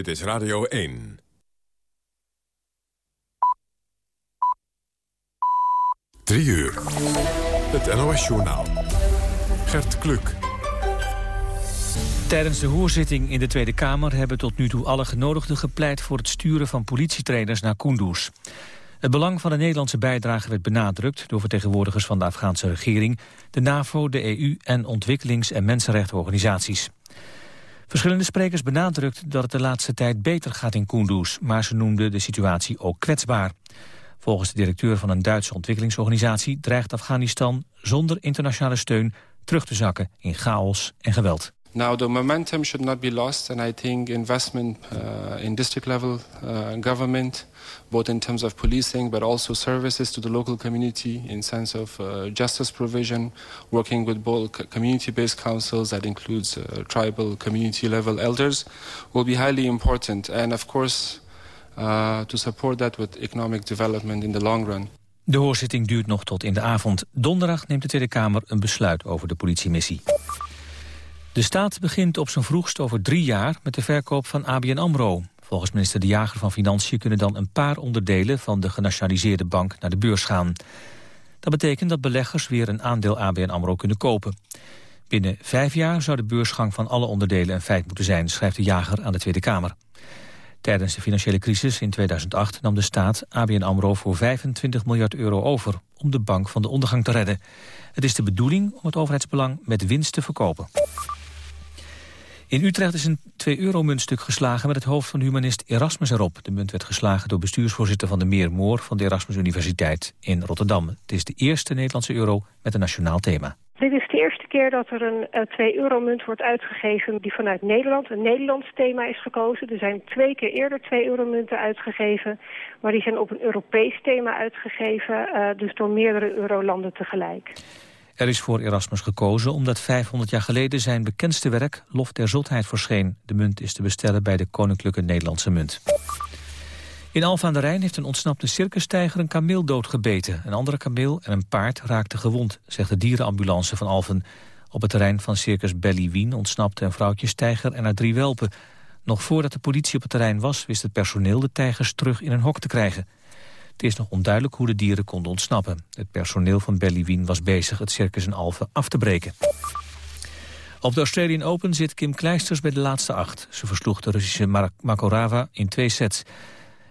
Dit is Radio 1. Drie uur. Het NOS-journaal. Gert Kluk. Tijdens de hoorzitting in de Tweede Kamer hebben tot nu toe alle genodigden gepleit voor het sturen van politietrainers naar Kunduz. Het belang van de Nederlandse bijdrage werd benadrukt door vertegenwoordigers van de Afghaanse regering, de NAVO, de EU en ontwikkelings- en mensenrechtenorganisaties. Verschillende sprekers benadrukten dat het de laatste tijd beter gaat in Kunduz, maar ze noemden de situatie ook kwetsbaar. Volgens de directeur van een Duitse ontwikkelingsorganisatie dreigt Afghanistan zonder internationale steun terug te zakken in chaos en geweld. Now the momentum should not be lost and I think investment uh, in district level uh, government both in terms of policing but also services to the local community in sense of uh, justice provision working with both community-based councils that includes uh, tribal community level elders will be highly important and of course uh, to support that with economic development in the long run. De hoorzitting duurt nog tot in de avond. Donderdag neemt de Tweede Kamer een besluit over de politiemissie. De staat begint op zijn vroegst over drie jaar met de verkoop van ABN AMRO. Volgens minister De Jager van Financiën kunnen dan een paar onderdelen van de genationaliseerde bank naar de beurs gaan. Dat betekent dat beleggers weer een aandeel ABN AMRO kunnen kopen. Binnen vijf jaar zou de beursgang van alle onderdelen een feit moeten zijn, schrijft De Jager aan de Tweede Kamer. Tijdens de financiële crisis in 2008 nam de staat ABN AMRO voor 25 miljard euro over om de bank van de ondergang te redden. Het is de bedoeling om het overheidsbelang met winst te verkopen. In Utrecht is een 2-euro-muntstuk geslagen met het hoofd van humanist Erasmus erop. De munt werd geslagen door bestuursvoorzitter van de Meermoor van de Erasmus Universiteit in Rotterdam. Het is de eerste Nederlandse euro met een nationaal thema. Dit is de eerste keer dat er een 2-euro-munt wordt uitgegeven die vanuit Nederland, een Nederlands thema is gekozen. Er zijn twee keer eerder 2-euro-munten uitgegeven, maar die zijn op een Europees thema uitgegeven, uh, dus door meerdere eurolanden tegelijk. Er is voor Erasmus gekozen omdat 500 jaar geleden zijn bekendste werk Lof der Zotheid verscheen. De munt is te bestellen bij de Koninklijke Nederlandse Munt. In Alphen aan de Rijn heeft een ontsnapte circustijger een kameel doodgebeten. Een andere kameel en een paard raakten gewond, zegt de dierenambulance van Alphen. Op het terrein van Circus Belly ontsnapte een vrouwtjestijger en haar drie welpen. Nog voordat de politie op het terrein was, wist het personeel de tijgers terug in een hok te krijgen. Het is nog onduidelijk hoe de dieren konden ontsnappen. Het personeel van Bellywien was bezig het circus in Alphen af te breken. Op de Australian Open zit Kim Kleisters bij de laatste acht. Ze versloeg de Russische Makorava in twee sets.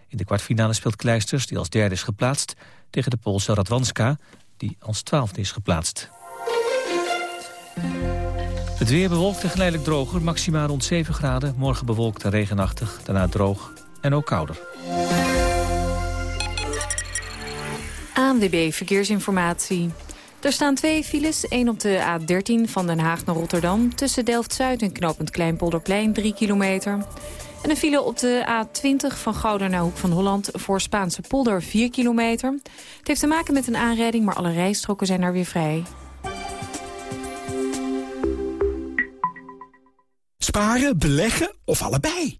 In de kwartfinale speelt Kleisters, die als derde is geplaatst... tegen de Poolse Radwanska, die als twaalfde is geplaatst. Het weer bewolkt en geleidelijk droger, maximaal rond 7 graden. Morgen bewolkt en regenachtig, daarna droog en ook kouder. ANWB Verkeersinformatie. Er staan twee files, één op de A13 van Den Haag naar Rotterdam... tussen Delft-Zuid en knooppunt Kleinpolderplein, 3 kilometer. En een file op de A20 van Gouda naar Hoek van Holland... voor Spaanse polder, 4 kilometer. Het heeft te maken met een aanrijding, maar alle rijstroken zijn er weer vrij. Sparen, beleggen of allebei?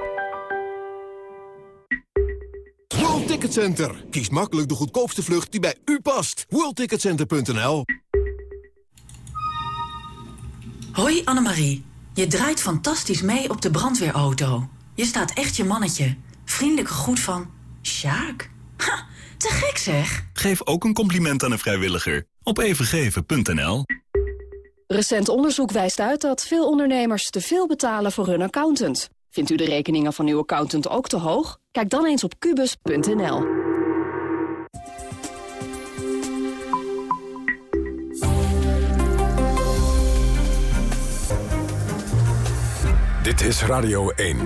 World Ticket Center. Kies makkelijk de goedkoopste vlucht die bij u past. WorldTicketCenter.nl Hoi Annemarie. Je draait fantastisch mee op de brandweerauto. Je staat echt je mannetje. Vriendelijke groet van... Sjaak. Ha, te gek zeg. Geef ook een compliment aan een vrijwilliger. Op evengeven.nl Recent onderzoek wijst uit dat veel ondernemers te veel betalen voor hun accountant. Vindt u de rekeningen van uw accountant ook te hoog? Kijk dan eens op kubus.nl. Dit is Radio 1.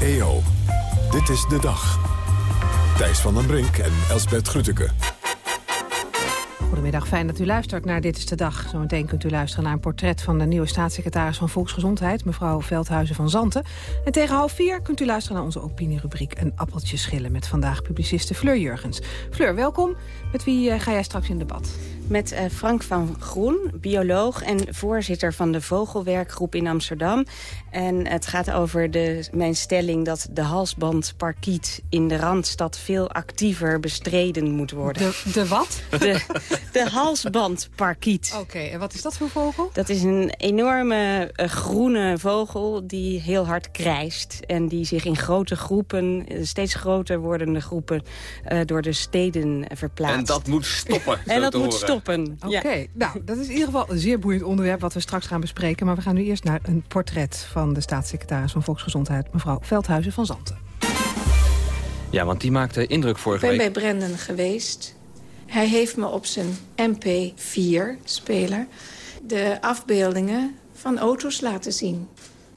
EO, dit is de dag. Thijs van den Brink en Elsbert Grütke. Goedemiddag. Fijn dat u luistert naar Dit is de Dag. Zometeen kunt u luisteren naar een portret van de nieuwe staatssecretaris van Volksgezondheid, mevrouw Veldhuizen van Zanten. En tegen half vier kunt u luisteren naar onze opinierubriek Een appeltje schillen met vandaag publiciste Fleur Jurgens. Fleur, welkom. Met wie eh, ga jij straks in debat? Met uh, Frank van Groen, bioloog en voorzitter van de Vogelwerkgroep in Amsterdam. En het gaat over de, mijn stelling dat de halsbandparkiet in de Randstad veel actiever bestreden moet worden. De, de wat? De, de halsbandparkiet. Oké, en wat is dat voor vogel? Dat is een enorme uh, groene vogel die heel hard krijst. En die zich in grote groepen, steeds groter wordende groepen, door de steden verplaatst. En dat moet stoppen, En dat moet horen. Stoppen. Oké, ja. nou, dat is in ieder geval een zeer boeiend onderwerp... wat we straks gaan bespreken. Maar we gaan nu eerst naar een portret van de staatssecretaris van Volksgezondheid... mevrouw Veldhuizen van Zanten. Ja, want die maakte indruk vorige week. Ik ben bij Brendan geweest. Hij heeft me op zijn MP4-speler de afbeeldingen van auto's laten zien.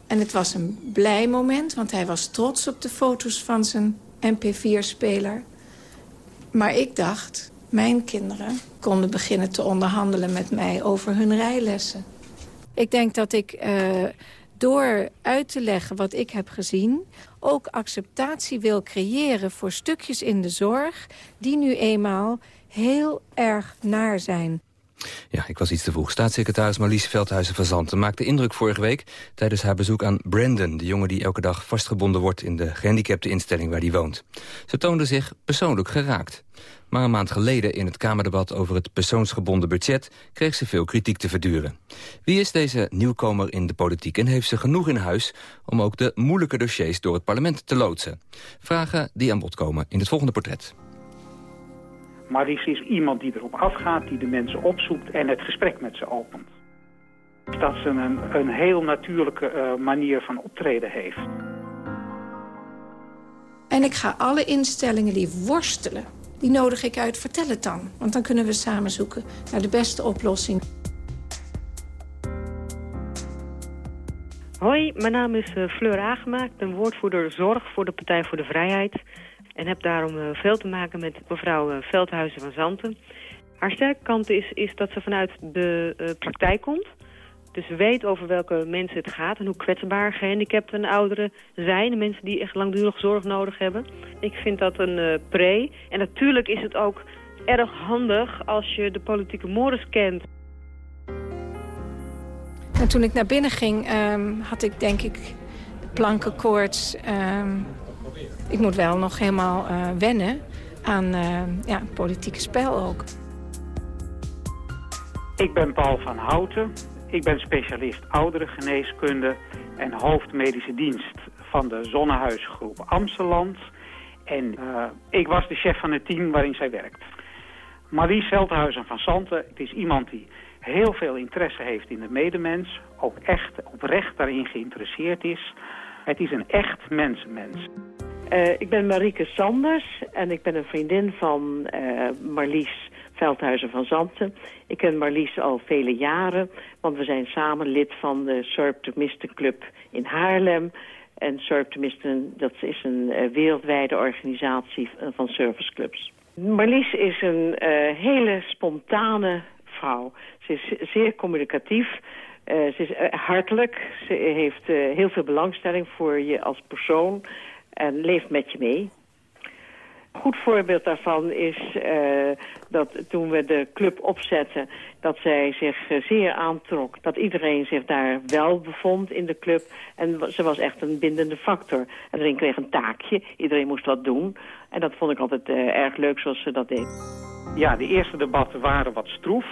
En het was een blij moment, want hij was trots op de foto's van zijn MP4-speler. Maar ik dacht, mijn kinderen konden beginnen te onderhandelen met mij over hun rijlessen. Ik denk dat ik uh, door uit te leggen wat ik heb gezien... ook acceptatie wil creëren voor stukjes in de zorg... die nu eenmaal heel erg naar zijn. Ja, ik was iets te vroeg. Staatssecretaris Marlies Veldhuizen van Zanten maakte indruk vorige week... tijdens haar bezoek aan Brandon, de jongen die elke dag vastgebonden wordt... in de gehandicapte instelling waar hij woont. Ze toonde zich persoonlijk geraakt. Maar een maand geleden in het Kamerdebat over het persoonsgebonden budget... kreeg ze veel kritiek te verduren. Wie is deze nieuwkomer in de politiek en heeft ze genoeg in huis... om ook de moeilijke dossiers door het parlement te loodsen? Vragen die aan bod komen in het volgende portret. Maries is iemand die erop afgaat, die de mensen opzoekt en het gesprek met ze opent. Dat ze een, een heel natuurlijke uh, manier van optreden heeft. En ik ga alle instellingen die worstelen, die nodig ik uit. Vertel het dan, want dan kunnen we samen zoeken naar de beste oplossing. Hoi, mijn naam is uh, Fleur Agema. Ik ben woordvoerder Zorg voor de Partij voor de Vrijheid. En heb daarom uh, veel te maken met mevrouw uh, Veldhuizen van Zanten. Haar sterke kant is, is dat ze vanuit de uh, praktijk komt. Dus weet over welke mensen het gaat en hoe kwetsbaar gehandicapten en ouderen zijn. De mensen die echt langdurig zorg nodig hebben. Ik vind dat een pre. En natuurlijk is het ook erg handig als je de politieke mores kent. En toen ik naar binnen ging, um, had ik denk ik plankenkoorts... Um, ik moet wel nog helemaal uh, wennen aan uh, ja, politieke spel ook. Ik ben Paul van Houten. Ik ben specialist ouderengeneeskunde en hoofdmedische dienst van de Zonnehuisgroep Amsteland. En uh, ik was de chef van het team waarin zij werkt. Marie Veldhuizen van Santen, het is iemand die heel veel interesse heeft in de medemens. Ook echt oprecht daarin geïnteresseerd is. Het is een echt mensenmens. Uh, ik ben Marieke Sanders en ik ben een vriendin van uh, Marlies Veldhuizen van Zanten. Ik ken Marlies al vele jaren, want we zijn samen lid van de Surptomisten Club in Haarlem. En Surptomisten, dat is een uh, wereldwijde organisatie van serviceclubs. Marlies is een hele spontane vrouw. Ze is zeer communicatief. Ze is hartelijk. Ze heeft heel veel belangstelling voor je als persoon en leeft met je mee. Een goed voorbeeld daarvan is dat toen we de club opzetten... dat zij zich zeer aantrok. Dat iedereen zich daar wel bevond in de club. En ze was echt een bindende factor. En iedereen kreeg een taakje. Iedereen moest wat doen. En dat vond ik altijd erg leuk zoals ze dat deed. Ja, de eerste debatten waren wat stroef.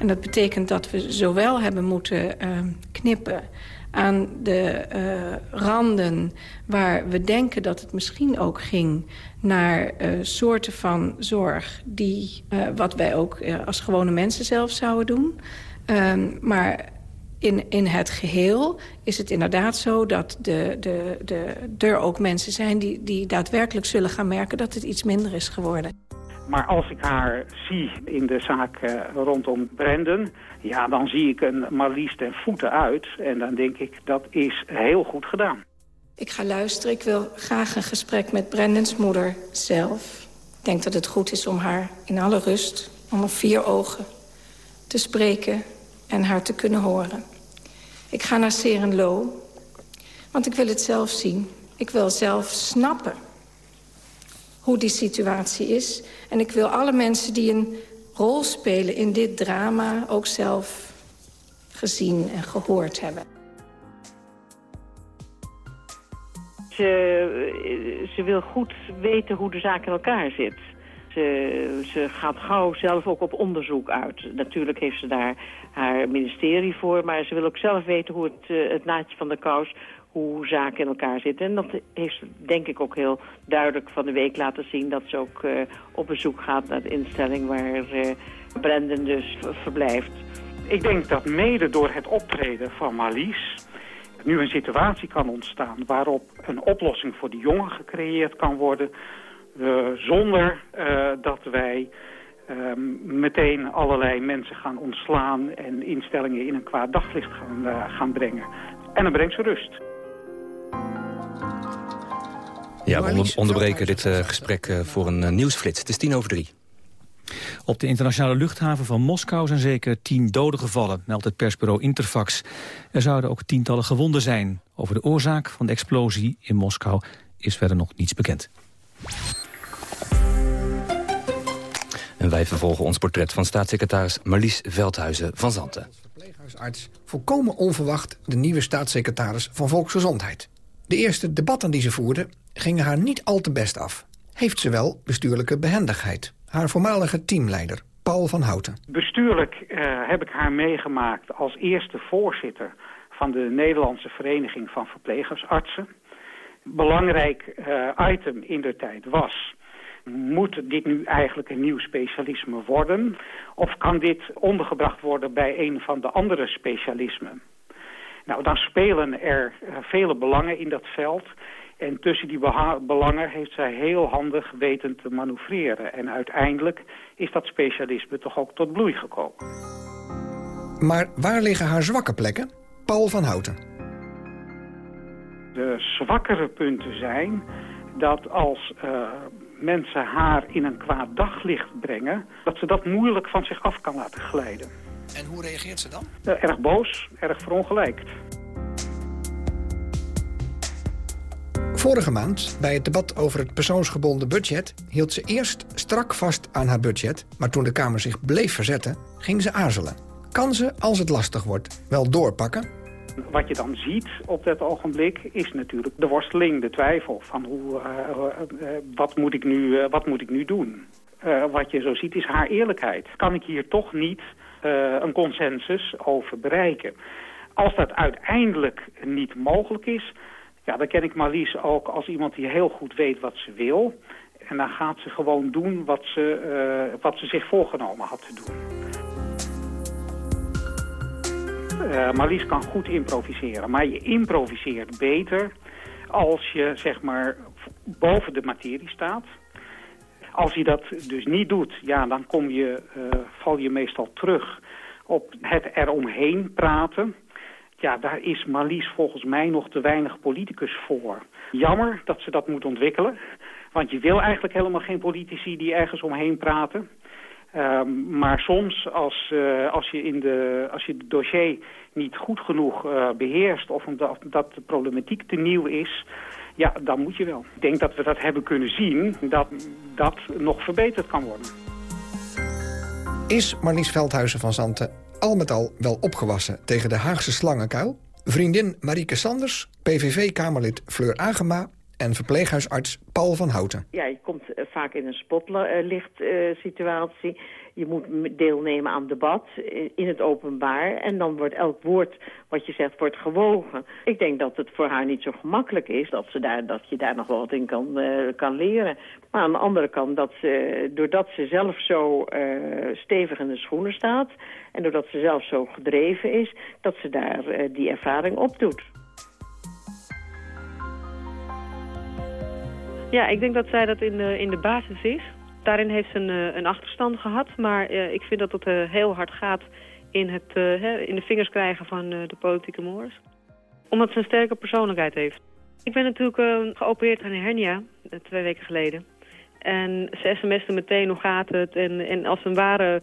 En dat betekent dat we zowel hebben moeten uh, knippen aan de uh, randen... waar we denken dat het misschien ook ging naar uh, soorten van zorg... die wat wij ook als gewone mensen zelf zouden doen. Ehm, maar in, in het geheel is het inderdaad zo dat de, de, de, er ook mensen zijn... Die, die daadwerkelijk zullen gaan merken dat het iets minder is geworden. Maar als ik haar zie in de zaak uh, rondom Brandon... ja, dan zie ik een Marlies ten voeten uit. En dan denk ik, dat is heel goed gedaan. Ik ga luisteren. Ik wil graag een gesprek met Brandons moeder zelf. Ik denk dat het goed is om haar in alle rust, onder vier ogen... te spreken en haar te kunnen horen. Ik ga naar Serenlo, want ik wil het zelf zien. Ik wil zelf snappen hoe die situatie is. En ik wil alle mensen die een rol spelen in dit drama... ook zelf gezien en gehoord hebben. Ze, ze wil goed weten hoe de zaak in elkaar zit. Ze, ze gaat gauw zelf ook op onderzoek uit. Natuurlijk heeft ze daar haar ministerie voor... maar ze wil ook zelf weten hoe het, uh, het naadje van de kous hoe zaken in elkaar zitten. En dat heeft denk ik ook heel duidelijk van de week laten zien... dat ze ook uh, op bezoek gaat naar de instelling waar uh, Brendan dus verblijft. Ik denk dat mede door het optreden van Marlies nu een situatie kan ontstaan waarop een oplossing voor de jongen gecreëerd kan worden... Uh, zonder dat wij uh, meteen allerlei mensen gaan ontslaan en instellingen in een kwaad daglicht gaan, gaan brengen. En dan brengt ze rust. Ja, we onderbreken dit uh, gesprek uh, voor een uh, nieuwsflits. Het is tien over drie. Op de internationale luchthaven van Moskou zijn zeker tien doden gevallen, meldt het persbureau Interfax. Er zouden ook tientallen gewonden zijn. Over de oorzaak van de explosie in Moskou is verder nog niets bekend. En wij vervolgen ons portret van staatssecretaris Marlies Veldhuizen van Zanten. Verpleeghuisarts volkomen onverwacht de nieuwe staatssecretaris van Volksgezondheid. De eerste debatten die ze voerde gingen haar niet al te best af. Heeft ze wel bestuurlijke behendigheid? Haar voormalige teamleider, Paul van Houten. Bestuurlijk uh, heb ik haar meegemaakt als eerste voorzitter... van de Nederlandse Vereniging van Verpleeghuisartsen. Belangrijk uh, item in de tijd was... Moet dit nu eigenlijk een nieuw specialisme worden? Of kan dit ondergebracht worden bij een van de andere specialismen? Nou, dan spelen er uh, vele belangen in dat veld... En tussen die belangen heeft zij heel handig weten te manoeuvreren. En uiteindelijk is dat specialisme toch ook tot bloei gekomen. Maar waar liggen haar zwakke plekken? Paul van Houten. De zwakkere punten zijn dat als uh, mensen haar in een kwaad daglicht brengen... dat ze dat moeilijk van zich af kan laten glijden. En hoe reageert ze dan? Erg boos, erg verongelijkt. Vorige maand, bij het debat over het persoonsgebonden budget... hield ze eerst strak vast aan haar budget... maar toen de Kamer zich bleef verzetten, ging ze aarzelen. Kan ze, als het lastig wordt, wel doorpakken? Wat je dan ziet op dat ogenblik is natuurlijk de worsteling, de twijfel... van hoe, uh, uh, wat, moet ik nu, uh, wat moet ik nu doen? wat je zo ziet is haar eerlijkheid. Kan ik hier toch niet een consensus over bereiken? Als dat uiteindelijk niet mogelijk is ja, dan ken ik Marlies ook als iemand die heel goed weet wat ze wil. En dan gaat ze gewoon doen wat ze, uh, wat ze zich voorgenomen had te doen. Uh, Marlies kan goed improviseren, maar je improviseert beter als je zeg maar boven de materie staat. Als je dat dus niet doet, ja, dan kom je, uh, val je meestal terug op het eromheen praten ja, daar is Marlies volgens mij nog te weinig politicus voor. Jammer dat ze dat moet ontwikkelen. Want je wil eigenlijk helemaal geen politici die ergens omheen praten. Um, maar soms als, uh, als, je in de, als je het dossier niet goed genoeg uh, beheerst... of omdat dat de problematiek te nieuw is... ja, dan moet je wel. Ik denk dat we dat hebben kunnen zien... dat dat nog verbeterd kan worden. Is Marlies Veldhuizen van Zanten al met al wel opgewassen tegen de Haagse slangenkuil? Vriendin Marieke Sanders, PVV-kamerlid Fleur Agema en verpleeghuisarts Paul van Houten. Ja, je komt uh, vaak in een spotlicht uh, situatie. Je moet deelnemen aan debat in het openbaar. En dan wordt elk woord wat je zegt wordt gewogen. Ik denk dat het voor haar niet zo gemakkelijk is dat, ze daar, dat je daar nog wel wat in kan, uh, kan leren. Maar aan de andere kant, dat ze, doordat ze zelf zo uh, stevig in de schoenen staat... en doordat ze zelf zo gedreven is, dat ze daar die ervaring opdoet. Ja, ik denk dat zij dat in de, in de basis is daarin heeft ze een, eh, een achterstand gehad. Maar eh, ik vind dat het eh, heel hard gaat in, het, in de vingers krijgen van de politieke moors. Omdat ze een sterke persoonlijkheid heeft. Ik ben natuurlijk geopereerd aan een hernia, twee weken geleden. En ze sms'en meteen, hoe gaat het? En, en als een ware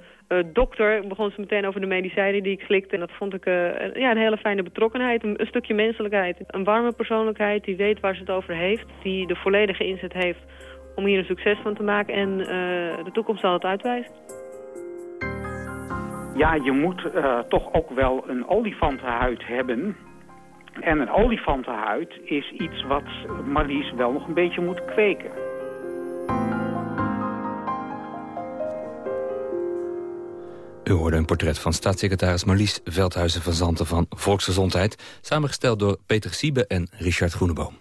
dokter begon ze meteen over de medicijnen die ik slikte. En dat vond ik een, ja, een hele fijne betrokkenheid, een, een, stukje menselijkheid. Een warme persoonlijkheid die weet waar ze het over heeft, die de volledige inzet heeft om hier een succes van te maken. En eh, de toekomst zal het uitwijzen. Ja, je moet eh, toch ook wel een olifantenhuid hebben. En een olifantenhuid is iets wat Marlies wel nog een beetje moet kweken. U hoorde een portret van staatssecretaris Marlies Veldhuizen van Zanten van Volksgezondheid... samengesteld door Peter Siebe en Richard Groeneboom.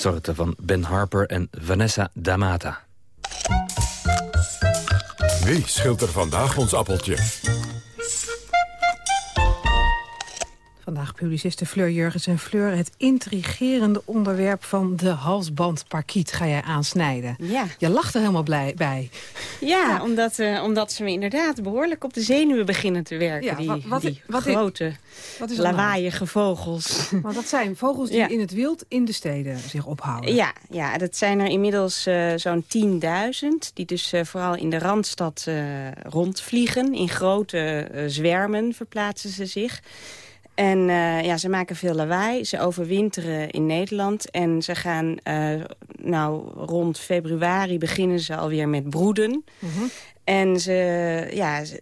Storten van Ben Harper en Vanessa D'Amata. Wie schilt er vandaag ons appeltje? Publiciste Fleur Jurgens en Fleur... het intrigerende onderwerp van de halsbandparkiet ga jij aansnijden. Ja. Je lacht er helemaal blij bij. Ja, Omdat, uh, omdat ze me inderdaad behoorlijk op de zenuwen beginnen te werken. Ja, die wat, wat, die wat grote, wat is nou? lawaaiige vogels. Want dat zijn vogels die Ja. in het wild in de steden zich ophouden. Ja, ja, dat zijn er inmiddels eh, zo'n 10.000... die dus eh, vooral in de Randstad eh, rondvliegen. In grote eh, zwermen verplaatsen ze zich. En eh, ja, ze maken veel lawaai. Ze overwinteren in Nederland. En ze gaan, eh, nou, rond februari beginnen ze alweer met broeden. En ze, ja, ze,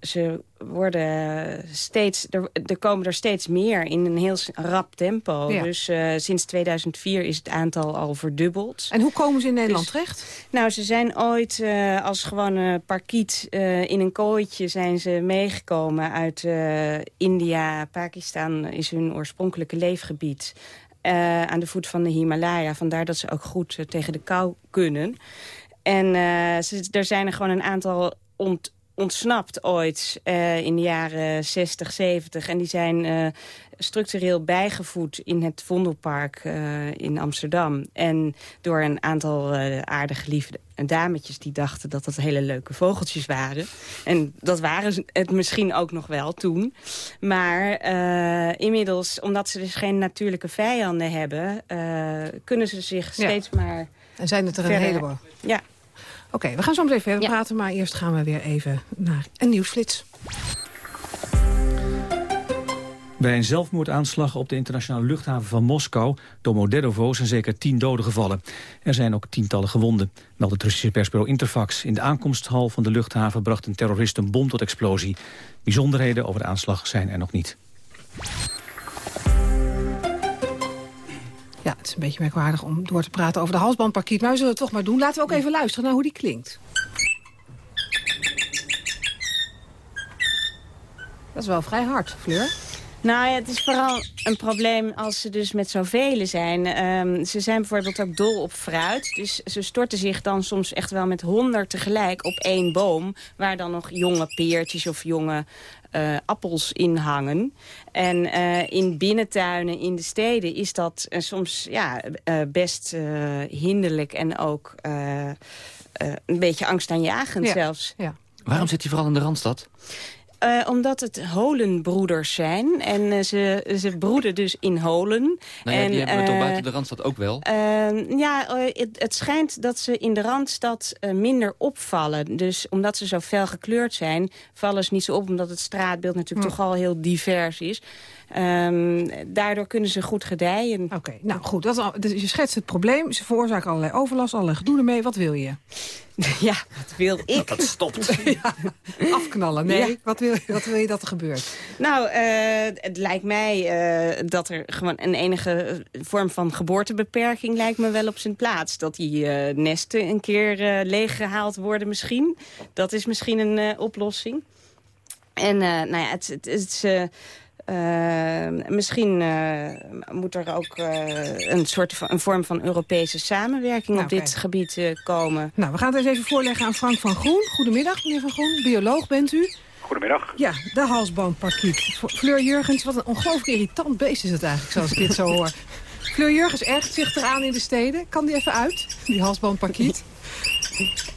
ze, worden steeds, er, er komen er steeds meer in een heel rap tempo. Ja. Dus eh, sinds 2004 is het aantal al verdubbeld. En hoe komen ze in Nederland Dus- terecht? Nou, ze zijn ooit eh, als gewone parkiet eh, in een kooitje zijn ze meegekomen uit India. Pakistan is hun oorspronkelijke leefgebied. aan de voet van de Himalaya. Vandaar dat ze ook goed tegen de kou kunnen. En eh, ze, er zijn er gewoon een aantal ont, ontsnapt ooit eh, in de jaren 60, 70. En die zijn eh, structureel bijgevoed in het Vondelpark in Amsterdam. En door een aantal aardige lieve dametjes die dachten dat dat hele leuke vogeltjes waren. En dat waren ze het misschien ook nog wel toen. Maar inmiddels, omdat ze dus geen natuurlijke vijanden hebben... kunnen ze zich Ja. steeds maar... En zijn het er een heleboel? Ja. Oké, we gaan zo meteen verder praten, maar eerst gaan we weer even naar een nieuwsflits. Bij een zelfmoordaanslag op de internationale luchthaven van Moskou... Domodedovo zijn zeker tien doden gevallen. Er zijn ook tientallen gewonden, meldt het Russische persbureau Interfax. In de aankomsthal van de luchthaven bracht een terrorist een bom tot explosie. Bijzonderheden over de aanslag zijn er nog niet. Ja, het is een beetje merkwaardig om door te praten over de halsbandparkiet. Maar we zullen het toch maar doen. Laten we ook even luisteren naar hoe die klinkt. Dat is wel vrij hard, Fleur. Nou ja, het is vooral een probleem als ze dus met zoveel zijn. Ehm, ze zijn bijvoorbeeld ook dol op fruit. Dus ze storten zich dan soms echt wel met honderd tegelijk op één boom... waar dan nog jonge peertjes of jonge eh, appels in hangen. En eh, in binnentuinen in de steden is dat eh, soms ja, eh, best eh, hinderlijk... en ook eh, eh, een beetje angstaanjagend Ja. zelfs. Ja. Waarom zit hij vooral in de Randstad? Eh, omdat het holenbroeders zijn. En eh, ze, ze broeden dus in holen. Nou ja, en, die hebben we toch eh, buiten de Randstad ook wel? ja, eh, het, het schijnt dat ze in de Randstad eh, minder opvallen. Dus omdat ze zo fel gekleurd zijn, vallen ze niet zo op. Omdat het straatbeeld natuurlijk Hm. toch al heel divers is. Ehm, daardoor kunnen ze goed gedijen. Oké, nou goed. Dat al, dus je schetst het probleem. Ze veroorzaken allerlei overlast, allerlei gedoe ermee. Wat wil je? ja, wat wil ik? Dat stopt. Afknallen. Nee, Ja. wat, wil, wat wil je dat er gebeurt? Nou, eh, het lijkt mij eh, dat er gewoon een enige vorm van geboortebeperking lijkt me wel op zijn plaats. Dat die eh, nesten een keer eh, leeggehaald worden misschien. Dat is misschien een eh, oplossing. En eh, nou ja, het, het, het is... eh, eh, misschien eh, moet er ook eh, een soort van een vorm van Europese samenwerking Nou, op dit kijk. gebied eh, komen. Nou, we gaan het eens even voorleggen aan Frank van Groen. Goedemiddag, meneer van Groen. Bioloog bent u. Goedemiddag. Ja, de halsbandparkiet. Fleur Jurgens, wat een ongelooflijk irritant beest is het eigenlijk, zoals ik dit zo hoor. Fleur Jurgens ergt zich eraan in de steden. Kan die even uit, die halsbandparkiet?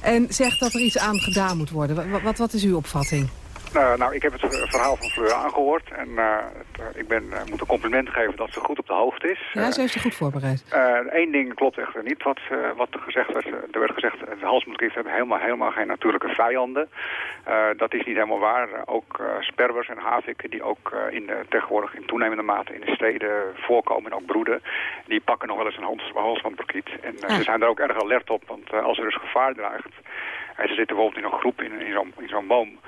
En zegt dat er iets aan gedaan moet worden. Wat, wat, wat is uw opvatting? Eh, nou, ik heb het ver- verhaal van Fleur aangehoord. En eh, het, eh, ik ben, moet een compliment geven dat ze goed op de hoogte is. Ja, ze heeft zich goed voorbereid. Eén ding klopt echter niet wat, wat er gezegd werd. Er werd gezegd, de halsmoedkieft hebben helemaal, helemaal geen natuurlijke vijanden. Dat is niet helemaal waar. Ook sperwers en haviken die ook in de, tegenwoordig in toenemende mate in de steden voorkomen en ook broeden. Die pakken nog wel eens een hals-. En eh, ze zijn daar ook erg alert op, want als er dus gevaar dreigt... En ze zitten bijvoorbeeld in een groep in, in zo'n in zo'n boom.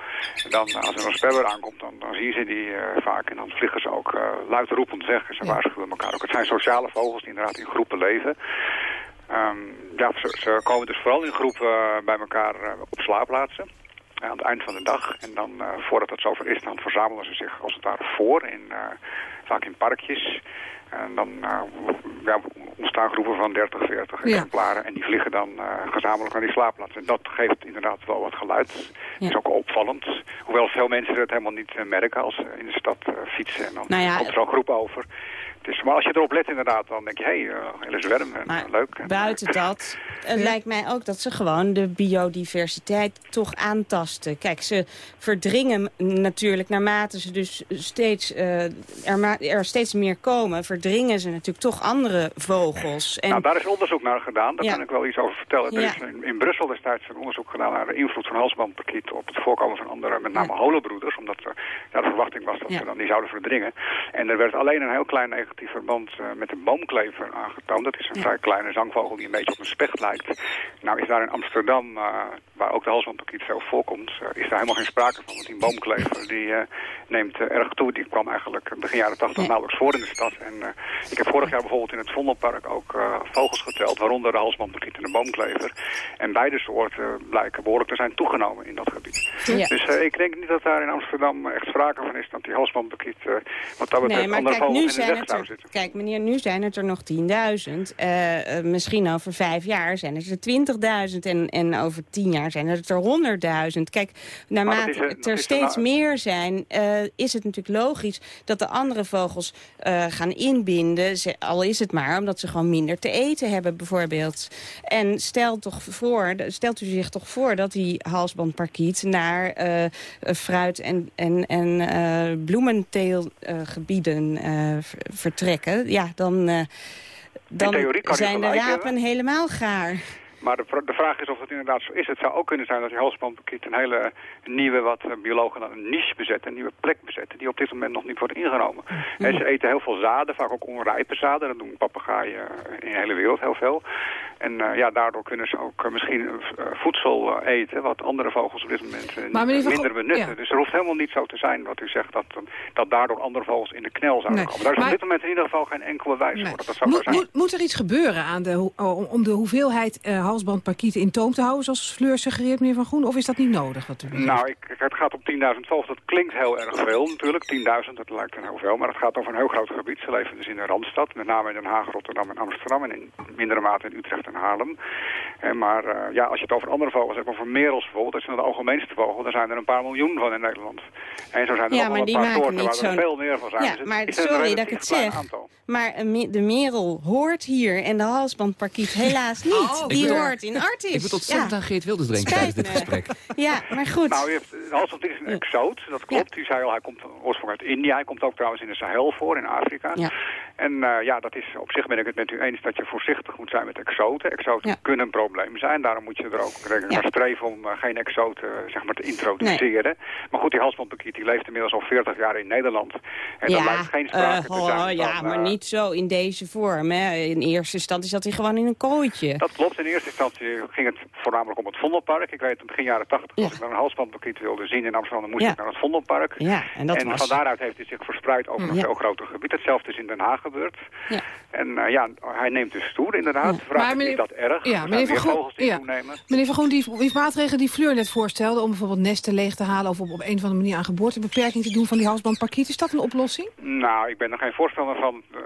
Dan, eh, als er een sperwer aankomt, dan, dan zien ze die eh, vaak. En dan vliegen ze ook uh, luidroepend weg. En ze waarschuwen elkaar ook. Het zijn sociale vogels die inderdaad in groepen leven. Um, ja, ze, ze, komen dus vooral in groepen uh, bij elkaar uh, op slaapplaatsen. aan het eind van de dag. En dan, eh, voordat het zover is, dan verzamelen ze zich als het ware voor, in, eh, vaak in parkjes. En dan uh, ja, ontstaan groepen van 30, 40 Ja. exemplaren. En die vliegen dan eh, gezamenlijk naar die slaapplaats. En dat geeft inderdaad wel wat geluid. Ja. is ook opvallend. Hoewel veel mensen het helemaal niet eh, merken als ze in de stad eh, fietsen. En dan Nou komt er zo'n groep over. Dus, maar als je erop let inderdaad, dan denk je, hé, hey, uh, hele zwerm en Maar eh, leuk. En, Buiten dat het lijkt mij ook dat ze gewoon de biodiversiteit toch aantasten. Kijk, ze verdringen natuurlijk naarmate ze dus steeds, eh, er, er steeds meer komen... verdringen ze natuurlijk toch andere vogels. En Nou, daar is onderzoek naar gedaan. Daar Ja. kan ik wel iets over vertellen. Er Ja. is in, in Brussel destijds een onderzoek gedaan naar de invloed van halsbandparkiet op het voorkomen van andere, met name holenbroeders. Omdat er, ja, de verwachting was dat Ja. ze dan die zouden verdringen. En er werd alleen een heel klein negatief verband eh, met de boomklever aangetoond. Dat is een vrij kleine zangvogel die een beetje op een specht lijkt. Nou is daar in Amsterdam, eh, waar ook de halsbandparkiet veel voorkomt, eh, is daar helemaal geen sprake van. Want die boomklever die, neemt erg toe. Die kwam eigenlijk begin jaren 80 nauwelijks voor in de stad. En ik heb vorig jaar bijvoorbeeld in het Vondelpark ook vogels geteld, waaronder de halsbandparkiet en de boomklever. En beide soorten blijken behoorlijk te zijn toegenomen in dat gebied. Ja. Dus ik denk niet dat daar in Amsterdam echt sprake van is dat die halsbandparkiet wat dat betreft Nee, andere vogels in de weg zou zitten. kijk meneer, nu zijn het er nog 10.000. Eh, eh, misschien over vijf jaar zijn het er 20.000. En, en over tien jaar zijn het er 100.000. Kijk, naarmate is, het dat er steeds meer zijn... eh, is het natuurlijk logisch dat de andere vogels gaan inbinden. Ze- al is het maar omdat ze gewoon minder te eten hebben bijvoorbeeld. En stel toch voor, stelt u zich toch voor dat die halsbandparkiet... naar fruit- en, en, en bloementeelgebieden eh, ver- vertrekken. Ja, dan, eh, dan zijn de rapen helemaal gaar. Maar de, de vraag is of het inderdaad zo is. Het zou ook kunnen zijn dat die halsbandparkiet een hele nieuwe, wat eh, biologen dan een niche bezetten, een nieuwe plek bezetten, die op dit moment nog niet wordt ingenomen. En ze eten heel veel zaden, vaak ook onrijpe zaden. Dat doen papegaaien eh, in de hele wereld heel veel. En eh, ja, daardoor kunnen ze ook misschien voedsel eten, wat andere vogels op dit moment Maar minder benutten. ja. Dus er hoeft helemaal niet zo te zijn wat u zegt, dat, dat daardoor andere vogels in de knel zouden Nee, komen. Daar is maar- op dit moment in ieder geval geen enkel bewijs voor dat dat zo zou Moet, zijn. moet, moet er iets gebeuren aan de, om, de hoeveelheid eh halsbandparkieten in toom te houden... zoals Fleur suggereert, meneer Van Groen? Of is dat niet nodig? Wat u? Nou, ik, het gaat om 10.000 vogels. Dat klinkt heel erg veel natuurlijk. 10.000, dat lijkt een heel veel. Maar het gaat over een heel groot gebied. Ze leven dus in de Randstad. Met name in Den Haag, Rotterdam en Amsterdam. En in mindere mate in Utrecht en Haarlem. Eh, maar eh, ja, als je het over andere vogels hebt, over merels bijvoorbeeld. Dat is nou de algemeenste vogel. Daar zijn er een paar miljoen van in Nederland. En zo zijn er Ja, nog wel maar een die paar maken soorten niet waar er veel meer van zijn. Ja, Dus het maar sorry dat ik het zeg. aantal. Maar de merel hoort hier en de halsbandparkiet helaas niet. Oh, die ik in. Ik moet ontzettend ja. aan Geert Wilders denken tijdens dit gesprek. Ja, maar goed. Nou, je hebt, de halsband is een exoot, dat klopt. U zei al, hij komt oorsprong uit India. Hij komt ook trouwens in de Sahel voor, in Afrika. Ja. En eh, ja, dat is op zich ben ik het met u eens dat je voorzichtig moet zijn met exoten. Exoten kunnen een probleem zijn. Daarom moet je er ook mee streven om eh, geen exoten eh, zeg maar, te introduceren. Maar goed, die halsbandpakiet die leeft inmiddels al 40 jaar in Nederland. En ja, lijkt geen sprake eh, te zijn oh, van, ja, maar eh, niet zo in deze vorm. Hè. In eerste instantie zat hij gewoon in een kooitje. Dat klopt. In eerste instantie ging het voornamelijk om het Vondelpark. Ik weet, begin jaren 80, als ik naar een halsbandpakiet wilde zien in Amsterdam, dan moest Ja. ik naar het Vondelpark. Ja, en dat en was... van daaruit heeft hij zich verspreid over een Ja. veel groter gebied. Hetzelfde is in Den Haag gebeurd. Ja. En eh, ja, hij neemt dus toe, inderdaad. De vraag Maar is, meneer- is dat erg? Ja, er meneer Van ja. toenemen. Meneer Van Groen, die, die maatregelen die Fleur net voorstelde... om bijvoorbeeld nesten leeg te halen... of op, op een of andere manier aan geboortebeperking te doen van die halsbandparkiet... is dat een oplossing? Nou, ik ben er geen voorstander van. eh,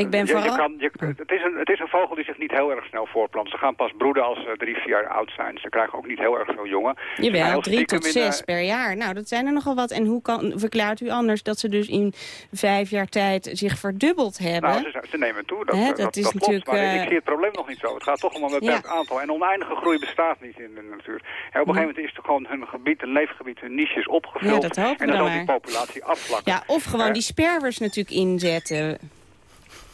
Ik ben je, je vooral- kan, je, het, is een, het is een vogel die zich niet heel erg snel voortplant. Ze gaan pas broeden als ze drie, vier jaar oud zijn. Ze krijgen ook niet heel erg veel jongen. Jawel, drie tot eh, zes per jaar. Nou, dat zijn er nogal wat. En hoe kan, verklaart u anders dat ze dus in vijf jaar tijd zich verdubbeld hebben? Nou, ze, ze nemen toe. Dat, eh, dat dat, is dat klopt. natuurlijk, Maar eh, ik zie het probleem nog niet zo. Het gaat toch om een beperkt aantal. En oneindige groei bestaat niet in de natuur. En op een gegeven moment is er gewoon hun gebied, hun leefgebied, hun niches opgevuld. Ja, dat en dan zal die populatie afvlakken. Ja, of gewoon Eh, die sperwers natuurlijk inzetten.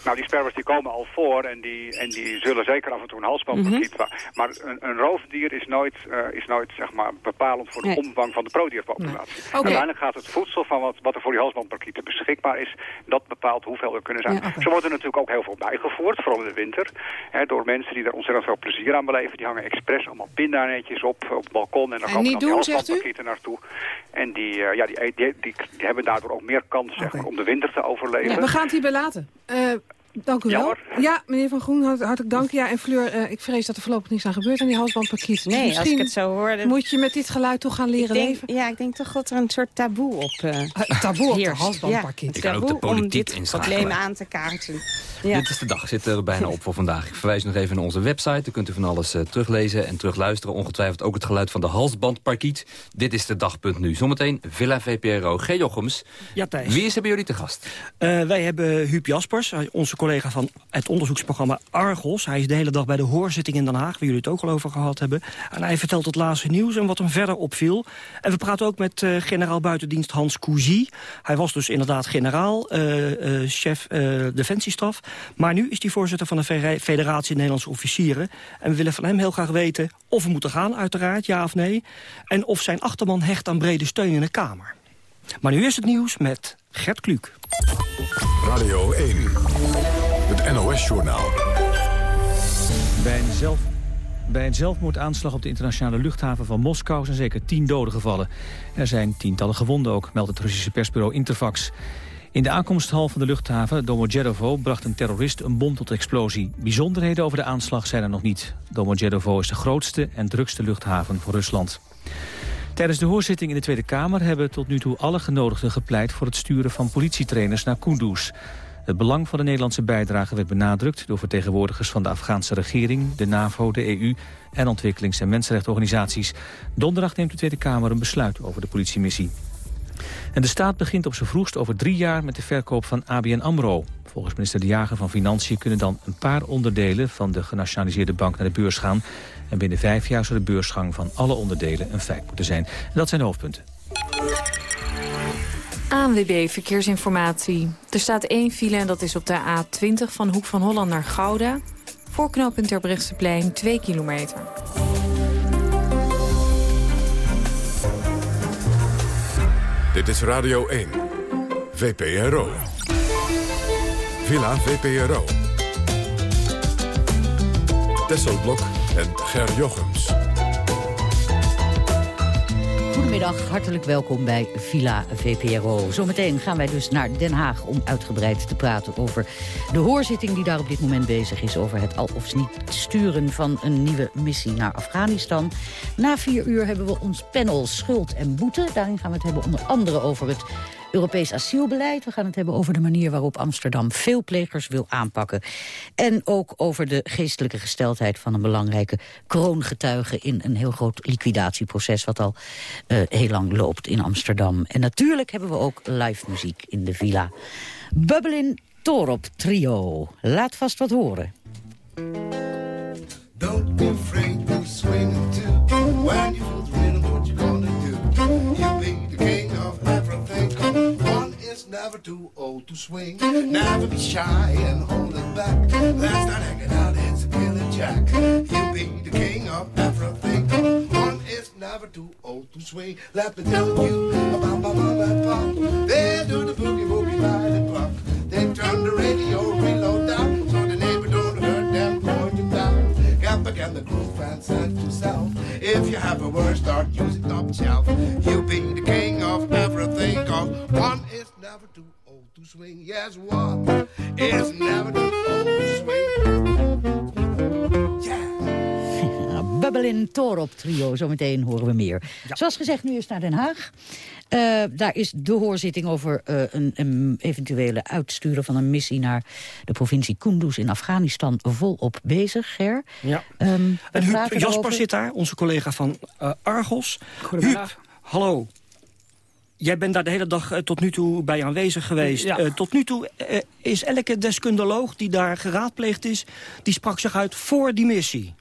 Nou, die sperwers die komen al voor en die, en die zullen zeker af en toe een halsbandparkiet. Mhm. Maar een, een roofdier is nooit, eh, is nooit zeg maar, bepalend voor de Nee. omvang van de proodierpopulatie. Oké. Uiteindelijk gaat het voedsel van wat, wat er voor die halsbandparkieten beschikbaar is, dat bepaalt hoeveel er kunnen zijn. Ja, wordt er natuurlijk ook heel veel bijgevoerd, vooral in de winter. Hè, door mensen die er ontzettend veel plezier aan beleven. Die hangen expres allemaal pindanetjes op, op het balkon. En dan En komen dan doen, die naartoe. En die, eh, ja, die, die, die, die hebben daardoor ook meer kans zeg maar, om de winter te overleven. Ja, we gaan het hierbij laten. Eh, Dank u wel. Ja, meneer Van Groen, hart- hartelijk dank. Ja, en Fleur, eh, ik vrees dat er voorlopig niks aan gebeurt aan die halsbandparkiet. Dus Nee, als misschien ik het zo hoor... dan- moet je met dit geluid toch gaan leren denk, leven. Ja, ik denk toch dat er een soort taboe op uh, taboe op de halsbandparkiet. Ja, kan ook de taboe om politiek dit probleem aan te kaarten. Ja. Dit is de dag, zit er bijna op voor vandaag. Ik verwijs nog even naar onze website. Daar kunt u van alles eh, teruglezen en terugluisteren. Ongetwijfeld ook het geluid van de halsbandparkiet. Dit is de dag.nu. Zometeen Villa VPRO. G. Jochems. Ja, Thijs. Wie is er bij jullie te gast? Eh, wij hebben Huub Jaspers, onze collega van het onderzoeksprogramma Argos. Hij is de hele dag bij de hoorzitting in Den Haag, waar jullie het ook al over gehad hebben. En hij vertelt het laatste nieuws en wat hem verder opviel. En we praten ook met eh, generaal buitendienst Hans Cousy. Hij was dus inderdaad generaal, eh, eh, chef defensiestaf. Maar nu is hij voorzitter van de Federa- Federatie Nederlandse Officieren. En we willen van hem heel graag weten of we moeten gaan, uiteraard, ja of nee. En of zijn achterman hecht aan brede steun in de Kamer. Maar nu is het nieuws met Gert Kluk. Radio 1. NOS-journaal. Bij een, zelf, bij zelfmoordaanslag op de internationale luchthaven van Moskou zijn zeker tien doden gevallen. Er zijn tientallen gewonden ook, meldt het Russische persbureau Interfax. In de aankomsthal van de luchthaven Domodedovo bracht een terrorist een bom tot explosie. Bijzonderheden over de aanslag zijn er nog niet. Domodedovo is de grootste en drukste luchthaven voor Rusland. Tijdens de hoorzitting in de Tweede Kamer hebben tot nu toe alle genodigden gepleit voor het sturen van politietrainers naar Kunduz. Het belang van de Nederlandse bijdrage werd benadrukt door vertegenwoordigers van de Afghaanse regering, de NAVO, de EU en ontwikkelings- en mensenrechtenorganisaties. Donderdag neemt de Tweede Kamer een besluit over de politiemissie. En de staat begint op zijn vroegst over drie jaar met de verkoop van ABN AMRO. Volgens minister De Jager van Financiën kunnen dan een paar onderdelen van de genationaliseerde bank naar de beurs gaan. En binnen vijf jaar zou de beursgang van alle onderdelen een feit moeten zijn. Dat zijn de hoofdpunten. ANWB Verkeersinformatie. Er staat één file en dat is op de A20 van Hoek van Holland naar Gouda. Voor knooppunt Terbrechtseplein 2 kilometer. Dit is Radio 1. VPRO. Villa VPRO. Tesselblok en Ger Jochems. Goedemiddag, hartelijk welkom bij Villa VPRO. Zometeen gaan wij dus naar Den Haag om uitgebreid te praten over de hoorzitting die daar op dit moment bezig is over het al of niet sturen van een nieuwe missie naar Afghanistan. Na vier uur hebben we ons panel Schuld en Boete. Daarin gaan we het hebben onder andere over het Europees asielbeleid. We gaan het hebben over de manier waarop Amsterdam veel plegers wil aanpakken. En ook over de geestelijke gesteldheid van een belangrijke kroongetuige... in een heel groot liquidatieproces wat al eh, heel lang loopt in Amsterdam. En natuurlijk hebben we ook live muziek in de villa. Bubbelin Torop Trio. Laat vast wat horen. Don't to swing to never too old to swing. Never be shy and hold it back. Let's not hang it out, it's a killer jack. You be the king of everything. One is never too old to swing. Let me tell you about my mama and pop. They do the boogie woogie by the clock. They turn the radio reload down so the neighbor don't hurt them going you down. Get back in the groove and set yourself. If you have a word, start using top shelf. You be the king of everything, cause one is never too old to swing. Yes, one is never too old to swing. Bubbelin Torop Trio, zometeen horen we meer. Zoals gezegd, nu is naar Den Haag. Eh, daar is de hoorzitting over eh, een, een eventuele uitsturen van een missie... naar de provincie Kunduz in Afghanistan volop bezig, Ger. Ja. Ehm, En Huub Jasper erover. zit daar, onze collega van eh, Argos. Goedemiddag. Huub, hallo. Jij bent daar de hele dag eh, tot nu toe bij aanwezig geweest. Ja. Eh, tot nu toe eh, is elke deskundeloog die daar geraadpleegd is... die sprak zich uit voor die missie.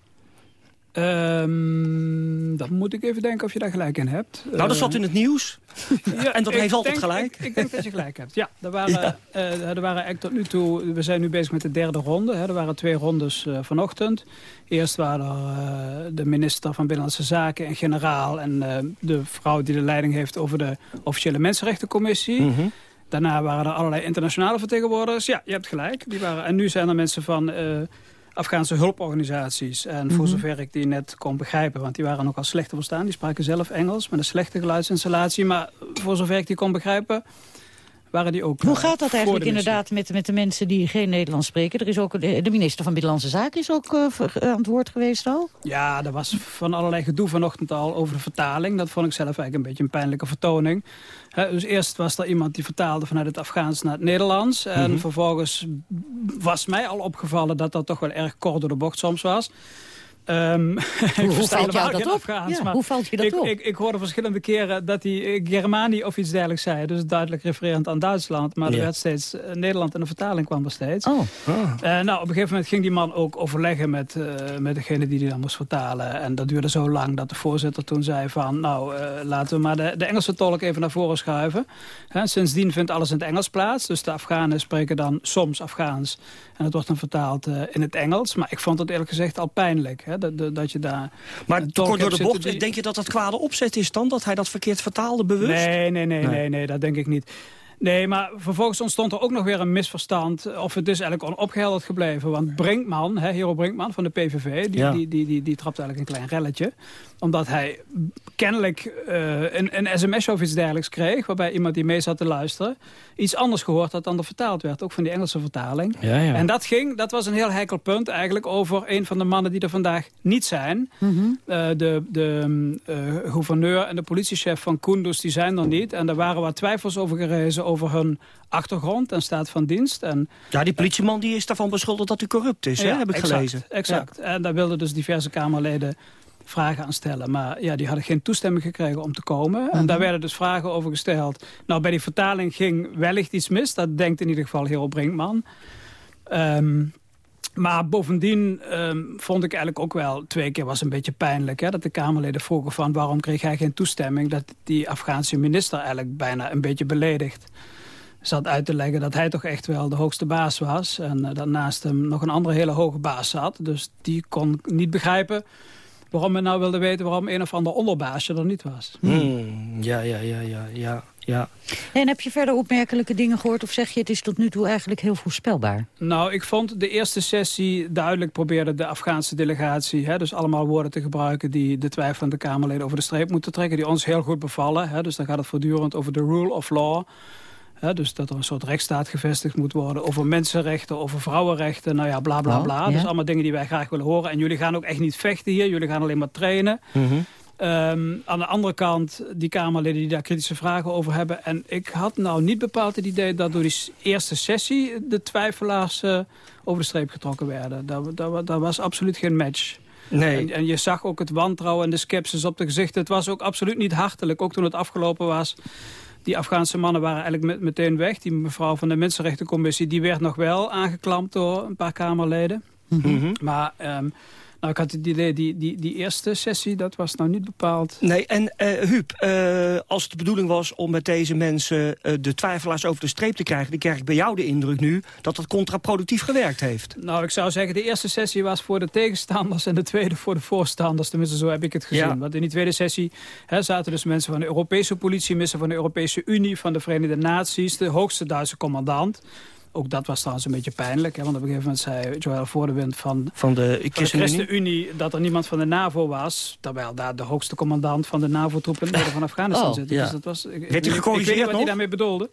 Ehm, dan moet ik even denken of je daar gelijk in hebt. Nou, dat zat in het nieuws. Ja, en dat heeft altijd denk- gelijk. Ik, ik denk dat je gelijk hebt. Ja, er waren, Ja. eh, er waren eigenlijk tot nu toe... We zijn nu bezig met de derde ronde. Hè. Er waren twee rondes eh, vanochtend. Eerst waren er eh, de minister van Binnenlandse Zaken en generaal... en de vrouw die de leiding heeft over de officiële Mensenrechtencommissie. Mhm. Daarna waren er allerlei internationale vertegenwoordigers. Ja, je hebt gelijk. Die waren, en nu zijn er mensen van... Afghaanse hulporganisaties. En voor Mhm. zover ik die net kon begrijpen, want die waren ook al slecht te verstaan. Die spraken zelf Engels met een slechte geluidsinstallatie. Maar voor zover ik die kon begrijpen, waren die ook Hoe eh, gaat dat eigenlijk inderdaad met, met de mensen die geen Nederlands spreken? Er is ook, de, de minister van Binnenlandse Zaken is ook eh, ver- aan het woord geweest al. Ja, er was van allerlei gedoe vanochtend al over de vertaling. Dat vond ik zelf eigenlijk een beetje een pijnlijke vertoning. Dus eerst was er iemand die vertaalde vanuit het Afghaans naar het Nederlands. En Mhm. vervolgens was mij al opgevallen dat dat toch wel erg kort door de bocht soms was. Ik hoe valt jou dat op? Ja, hoe valt je dat ik, op? Ik, ik hoorde verschillende keren dat hij eh, Germani of iets dergelijks zei. Dus duidelijk refererend aan Duitsland. Maar er Ja. werd steeds eh, Nederland en de vertaling kwam er steeds. Oh. Eh, nou, op een gegeven moment ging die man ook overleggen met, met degene die die dan moest vertalen. En dat duurde zo lang dat de voorzitter toen zei van... nou, laten we maar de, de Engelse tolk even naar voren schuiven. Hè, sindsdien vindt alles in het Engels plaats. Dus de Afghanen spreken dan soms Afghaans. En het wordt dan vertaald in het Engels. Maar ik vond het eerlijk gezegd al pijnlijk. Hè, dat, dat, dat je daar Maar te tolk kort door de bocht, die- denk je dat dat kwade opzet is dan? Dat hij dat verkeerd vertaalde bewust? Nee, nee, nee, Nee. nee, nee, dat denk ik niet. Nee, maar vervolgens ontstond er ook nog weer een misverstand... of het is eigenlijk onopgehelderd gebleven. Want Brinkman, hè, Hero Brinkman van de PVV... die, Ja. die, die, die, die trapt eigenlijk een klein relletje. Omdat hij kennelijk eh, een, een sms of iets dergelijks kreeg... waarbij iemand die mee zat te luisteren... iets anders gehoord had dan er vertaald werd. Ook van die Engelse vertaling. Ja, ja. En dat ging, dat was een heel heikel punt eigenlijk... over een van de mannen die er vandaag niet zijn. Eh, de de mm, eh, gouverneur en de politiechef van Kunduz die zijn er niet. En er waren wat twijfels over gerezen over hun achtergrond en staat van dienst. En, Ja, die politieman die is daarvan beschuldigd dat hij corrupt is, hè? Heb ik exact, gelezen. Exact. En daar wilden dus diverse Kamerleden vragen aan stellen. Maar ja, die hadden geen toestemming gekregen om te komen. En daar werden dus vragen over gesteld. Nou, bij die vertaling ging wellicht iets mis. Dat denkt in ieder geval Hero Brinkman. Ehm, maar bovendien ehm, vond ik eigenlijk ook wel... twee keer was een beetje pijnlijk... Hè, dat de Kamerleden vroegen van... waarom kreeg hij geen toestemming... dat die Afghaanse minister eigenlijk bijna een beetje beledigd zat uit te leggen dat hij toch echt wel de hoogste baas was. En eh, dat naast hem nog een andere hele hoge baas zat. Dus die kon niet begrijpen waarom men nou wilde weten... waarom een of ander onderbaasje er niet was. Hmm, ja, ja, ja, ja, ja, ja. En heb je verder opmerkelijke dingen gehoord? Of zeg je het is tot nu toe eigenlijk heel voorspelbaar? Nou, ik vond de eerste sessie duidelijk probeerde de Afghaanse delegatie... Hè, dus allemaal woorden te gebruiken die de twijfelende Kamerleden over de streep moeten trekken... die ons heel goed bevallen. Hè, dus dan gaat het voortdurend over de rule of law... Hè, dus dat er een soort rechtsstaat gevestigd moet worden... over mensenrechten, over vrouwenrechten, nou ja, bla bla Oh, bla. ja. Dus allemaal dingen die wij graag willen horen. En jullie gaan ook echt niet vechten hier, jullie gaan alleen maar trainen. Ehm, aan de andere kant, die Kamerleden die daar kritische vragen over hebben. En ik had nou niet bepaald het idee dat door die eerste sessie... de twijfelaars eh, over de streep getrokken werden. Dat, dat, dat was absoluut geen match. Nee. En, en je zag ook het wantrouwen en de sceptisch op de gezichten. Het was ook absoluut niet hartelijk, ook toen het afgelopen was. Die Afghaanse mannen waren eigenlijk met, meteen weg. Die mevrouw van de Mensenrechtencommissie... die werd nog wel aangeklampt door een paar Kamerleden. Maar ehm, nou, ik had het idee, die, die, die eerste sessie... dat was nou niet bepaald... Nee, en eh Huub, eh, als het de bedoeling was om met deze mensen eh, de twijfelaars over de streep te krijgen... dan krijg ik bij jou de indruk nu dat dat contraproductief gewerkt heeft. Nou, ik zou zeggen, de eerste sessie was voor de tegenstanders... en de tweede voor de voorstanders. Tenminste, zo heb ik het gezien. Ja. Want in die tweede sessie hè, zaten dus mensen van de Europese politie... mensen van de Europese Unie, van de Verenigde Naties... de hoogste Duitse commandant. Ook dat was trouwens een beetje pijnlijk. Hè, want op een gegeven moment zei Joël Voordewind van, Van de van de ChristenUnie? Dat er niemand van de NAVO was. Terwijl daar de hoogste commandant van de NAVO-troepen... in het noorden van Afghanistan Oh, zit. ja. Dus dat was, ik, ik weet niet- Ik weet niet wat hij daarmee bedoelde.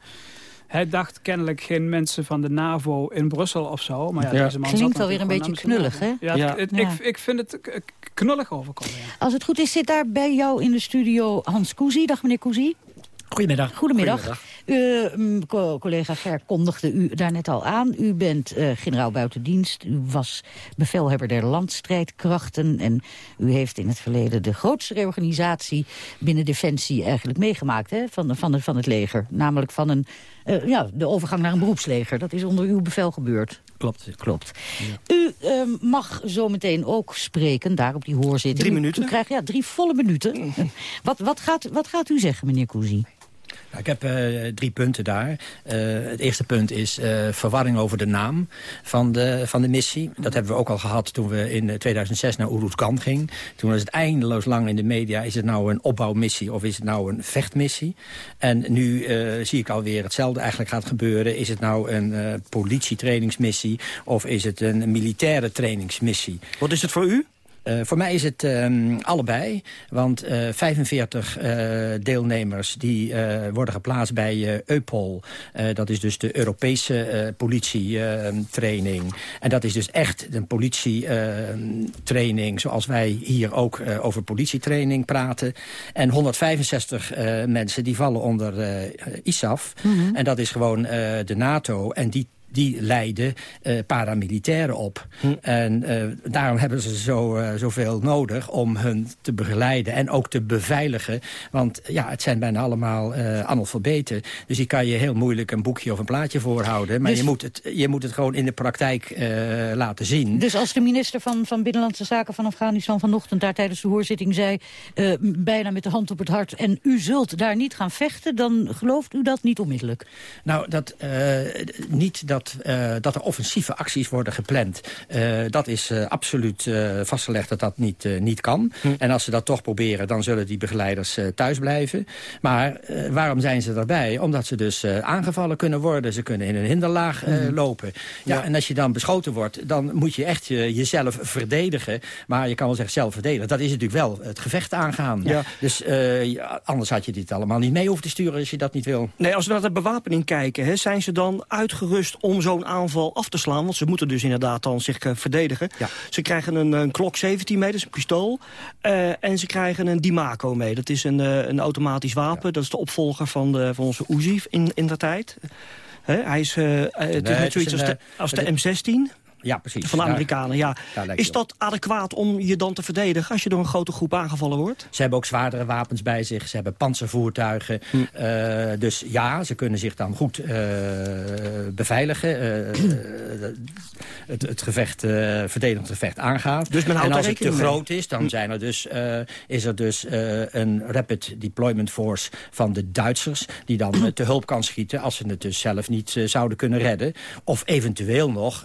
Hij dacht kennelijk geen mensen van de NAVO in Brussel of zo. Maar ja, Ja. deze man Klinkt zat wel weer een beetje knullig, hè? Ja, Ja. het- Ja. Ik, ik vind het knullig overkomen. Ja. Als het goed is, zit daar bij jou in de studio Hans Koezie. Dag meneer Koezie. Goedemiddag. Goedemiddag. Collega Ger kondigde u daar net al aan. U bent eh, generaal buitendienst. U was bevelhebber der landstrijdkrachten. En u heeft in het verleden de grootste reorganisatie binnen Defensie eigenlijk meegemaakt hè, van, van, van het leger. Namelijk van een, eh, ja, de overgang naar een beroepsleger. Dat is onder uw bevel gebeurd. Klopt. Klopt. U ehm, mag zo meteen ook spreken, daar op die hoorzitting. Drie U- minuten. U krijgt ja, drie volle minuten. wat, wat, gaat, wat gaat u zeggen, meneer Cousy? Nou, ik heb eh, drie punten daar. Eh, het eerste punt is eh, verwarring over de naam van de, van de missie. Dat hebben we ook al gehad toen we in eh, 2006 naar Uruzgan gingen. Toen was het eindeloos lang in de media. Is het nou een opbouwmissie of is het nou een vechtmissie? En nu zie ik alweer hetzelfde eigenlijk gaat gebeuren. Is het nou een politietrainingsmissie of is het een militaire trainingsmissie? Wat is het voor u? Uh, voor mij is het um, allebei, want uh, 45 uh, deelnemers die worden geplaatst bij EUPOL. dat is dus de Europese politietraining. en dat is dus echt een politietraining zoals wij hier ook over politietraining praten. En 165 mensen die vallen onder ISAF. Mm -hmm. En dat is gewoon de NATO en die die leiden uh, paramilitairen op. Hm. En uh, daarom hebben ze zo, uh, zoveel nodig om hun te begeleiden en ook te beveiligen. Want ja, het zijn bijna allemaal analfabeten. Dus die kan je heel moeilijk een boekje of een plaatje voorhouden. Maar dus... je, moet het, je moet het gewoon in de praktijk laten zien. Dus als de minister van, van Binnenlandse Zaken van Afghanistan vanochtend daar tijdens de hoorzitting zei... bijna met de hand op het hart en u zult daar niet gaan vechten... dan gelooft u dat niet onmiddellijk? Nou, dat, niet dat dat, uh, dat er offensieve acties worden gepland. Uh, dat is uh, absoluut vastgelegd dat dat niet, niet kan. Hm. En als ze dat toch proberen, dan zullen die begeleiders thuis blijven. Maar waarom zijn ze daarbij? Omdat ze dus aangevallen kunnen worden. Ze kunnen in een hinderlaag hm. lopen. Ja, ja, En als je dan beschoten wordt, dan moet je echt jezelf verdedigen. Maar je kan wel zeggen zelf verdedigen. Dat is natuurlijk wel het gevecht aangaan. Ja. Dus anders had je dit allemaal niet mee hoeven te sturen als je dat niet wil. Nee, als we naar de bewapening kijken, hè, zijn ze dan uitgerust om zo'n aanval af te slaan. Want ze moeten dus inderdaad dan zich uh, verdedigen. Ja. Ze krijgen een, een Glock 17 mee, dat is een pistool. Uh, en ze krijgen een Dimaco mee. Dat is een, uh, een automatisch wapen. Ja. Dat is de opvolger van, de, van onze Uzi in, in der tijd. He, hij is, het nee, is net zoiets als de, als de M16. Ja, precies. Van de Amerikanen, ja. Is dat adequaat om je dan te verdedigen als je door een grote groep aangevallen wordt? Ze hebben ook zwaardere wapens bij zich. Ze hebben panzervoertuigen. Hm. Uh, dus ja, ze kunnen zich dan goed uh, beveiligen. Uh, het, het gevecht, verdedigend gevecht aangaan. Dus men en als het te mee. groot is, dan hm. zijn er dus, is er dus een Rapid Deployment Force van de Duitsers... die dan te hulp kan schieten als ze het dus zelf niet zouden kunnen redden. Of eventueel nog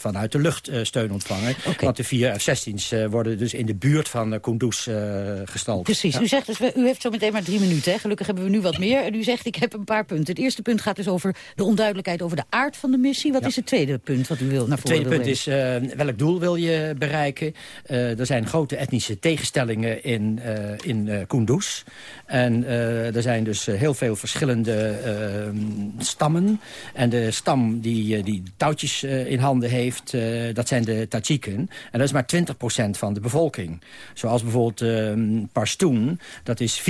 vanuit de lucht uh, steun ontvangen. Okay. Want de vier F-16's uh, worden dus in de buurt van uh, Kunduz gestald. Precies. Ja. U zegt dus, u heeft zo meteen maar drie minuten. Hè? Gelukkig hebben we nu wat meer. En u zegt, ik heb een paar punten. Het eerste punt gaat dus over de onduidelijkheid over de aard van de missie. Wat ja. is het tweede punt wat u wil naar voren Het tweede punt is, welk doel wil je bereiken? er zijn grote etnische tegenstellingen in, in Kunduz. En er zijn dus heel veel verschillende stammen. En de stam die, die touwtjes in handen heeft heeft, uh, dat zijn de Tajiken. En dat is maar 20% van de bevolking. Zoals bijvoorbeeld uh, dat is 34%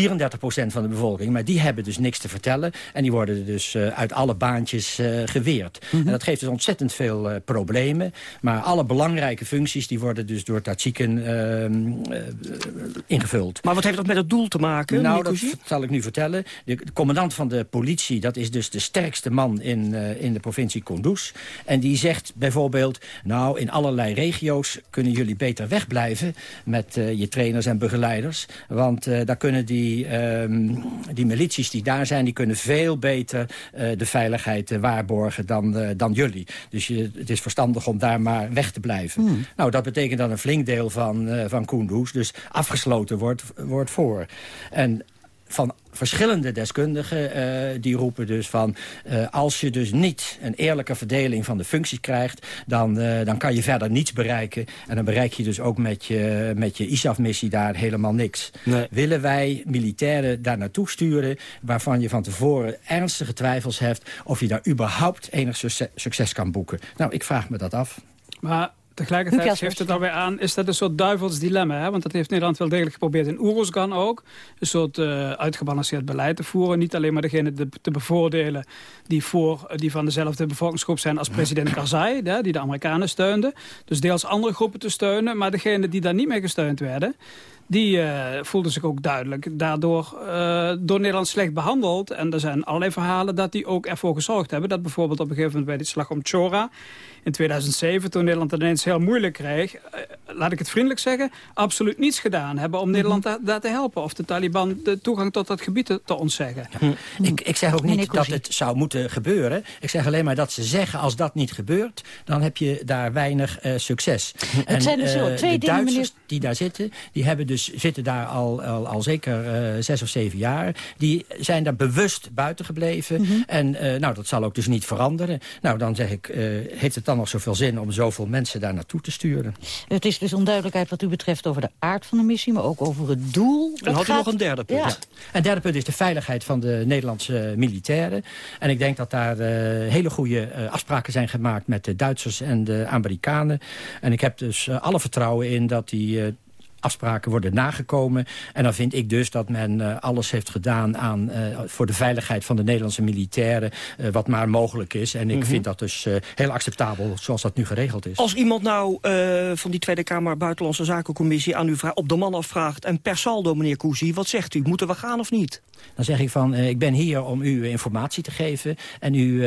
van de bevolking. Maar die hebben dus niks te vertellen. En die worden dus uh, uit alle baantjes geweerd. Mm -hmm. En dat geeft dus ontzettend veel problemen. Maar alle belangrijke functies die worden dus door Tajiken ehm, ingevuld. Maar wat heeft dat met het doel te maken? Nou, dat zal ik nu vertellen. De, de, commandant van de politie, dat is dus de sterkste man in, in de provincie Kunduz. En die zegt bijvoorbeeld nou, in allerlei regio's kunnen jullie beter wegblijven... met uh, je trainers en begeleiders. Want uh, daar kunnen die, um, die milities die daar zijn... die kunnen veel beter uh, de veiligheid waarborgen dan, dan jullie. Dus je, het is verstandig om daar maar weg te blijven. Hmm. Nou, dat betekent dan een flink deel van, van Kunduz. Dus afgesloten wordt, wordt voor. En van verschillende deskundigen uh, die roepen dus van... Uh, als je dus niet een eerlijke verdeling van de functies krijgt... dan, uh, dan kan je verder niets bereiken. En dan bereik je dus ook met je, met je ISAF-missie daar helemaal niks. Nee. Willen wij militairen daar naartoe sturen... waarvan je van tevoren ernstige twijfels hebt... of je daar überhaupt enig succes, succes kan boeken? Nou, ik vraag me dat af. Maar Tegelijkertijd geeft het daarbij aan, is dat een soort duivels dilemma. Hè? Want dat heeft Nederland wel degelijk geprobeerd in Oeruzgan ook. Een soort uh, uitgebalanceerd beleid te voeren. Niet alleen maar degene te, te bevoordelen die, voor, die van dezelfde bevolkingsgroep zijn als president Karzai. Hè, die de Amerikanen steunde. Dus deels andere groepen te steunen. Maar degene die daar niet mee gesteund werden die uh, voelde zich ook duidelijk daardoor uh, door Nederland slecht behandeld. En er zijn allerlei verhalen dat die ook ervoor gezorgd hebben... dat bijvoorbeeld op een gegeven moment bij die slag om Chora in 2007, toen Nederland het ineens heel moeilijk kreeg... Uh, laat ik het vriendelijk zeggen, absoluut niets gedaan hebben... om mhm. Nederland daar, daar te helpen of de Taliban de toegang tot dat gebied te, te ontzeggen. Ja. Ik, ik zeg ook niet dat het zou moeten gebeuren. Ik zeg alleen maar dat ze zeggen, als dat niet gebeurt... dan heb je daar weinig succes. Het en, zijn dus twee de dingen, Duitsers meneer... die daar zitten, die hebben dus dus zitten daar al, al, al zeker uh, zes of zeven jaar. Die zijn daar bewust buiten gebleven. Mhm. En uh, nou, dat zal ook dus niet veranderen. Nou, dan zeg ik, uh, heeft het dan nog zoveel zin om zoveel mensen daar naartoe te sturen? Het is dus onduidelijkheid wat u betreft over de aard van de missie... maar ook over het doel. En had u nog een derde punt? Ja. ja. Een derde punt is de veiligheid van de Nederlandse militairen. En ik denk dat daar hele goede afspraken zijn gemaakt... met de Duitsers en de Amerikanen. En ik heb dus alle vertrouwen in dat die afspraken worden nagekomen. En dan vind ik dus dat men uh, alles heeft gedaan aan, uh, voor de veiligheid van de Nederlandse militairen... Uh, wat maar mogelijk is. En ik Mhm. vind dat dus heel acceptabel zoals dat nu geregeld is. Als iemand nou van die Tweede Kamer Buitenlandse Zakencommissie aan u vraagt, op de man afvraagt... en per saldo, meneer Cousy, wat zegt u? Moeten we gaan of niet? Dan zeg ik van, ik ben hier om u informatie te geven... en u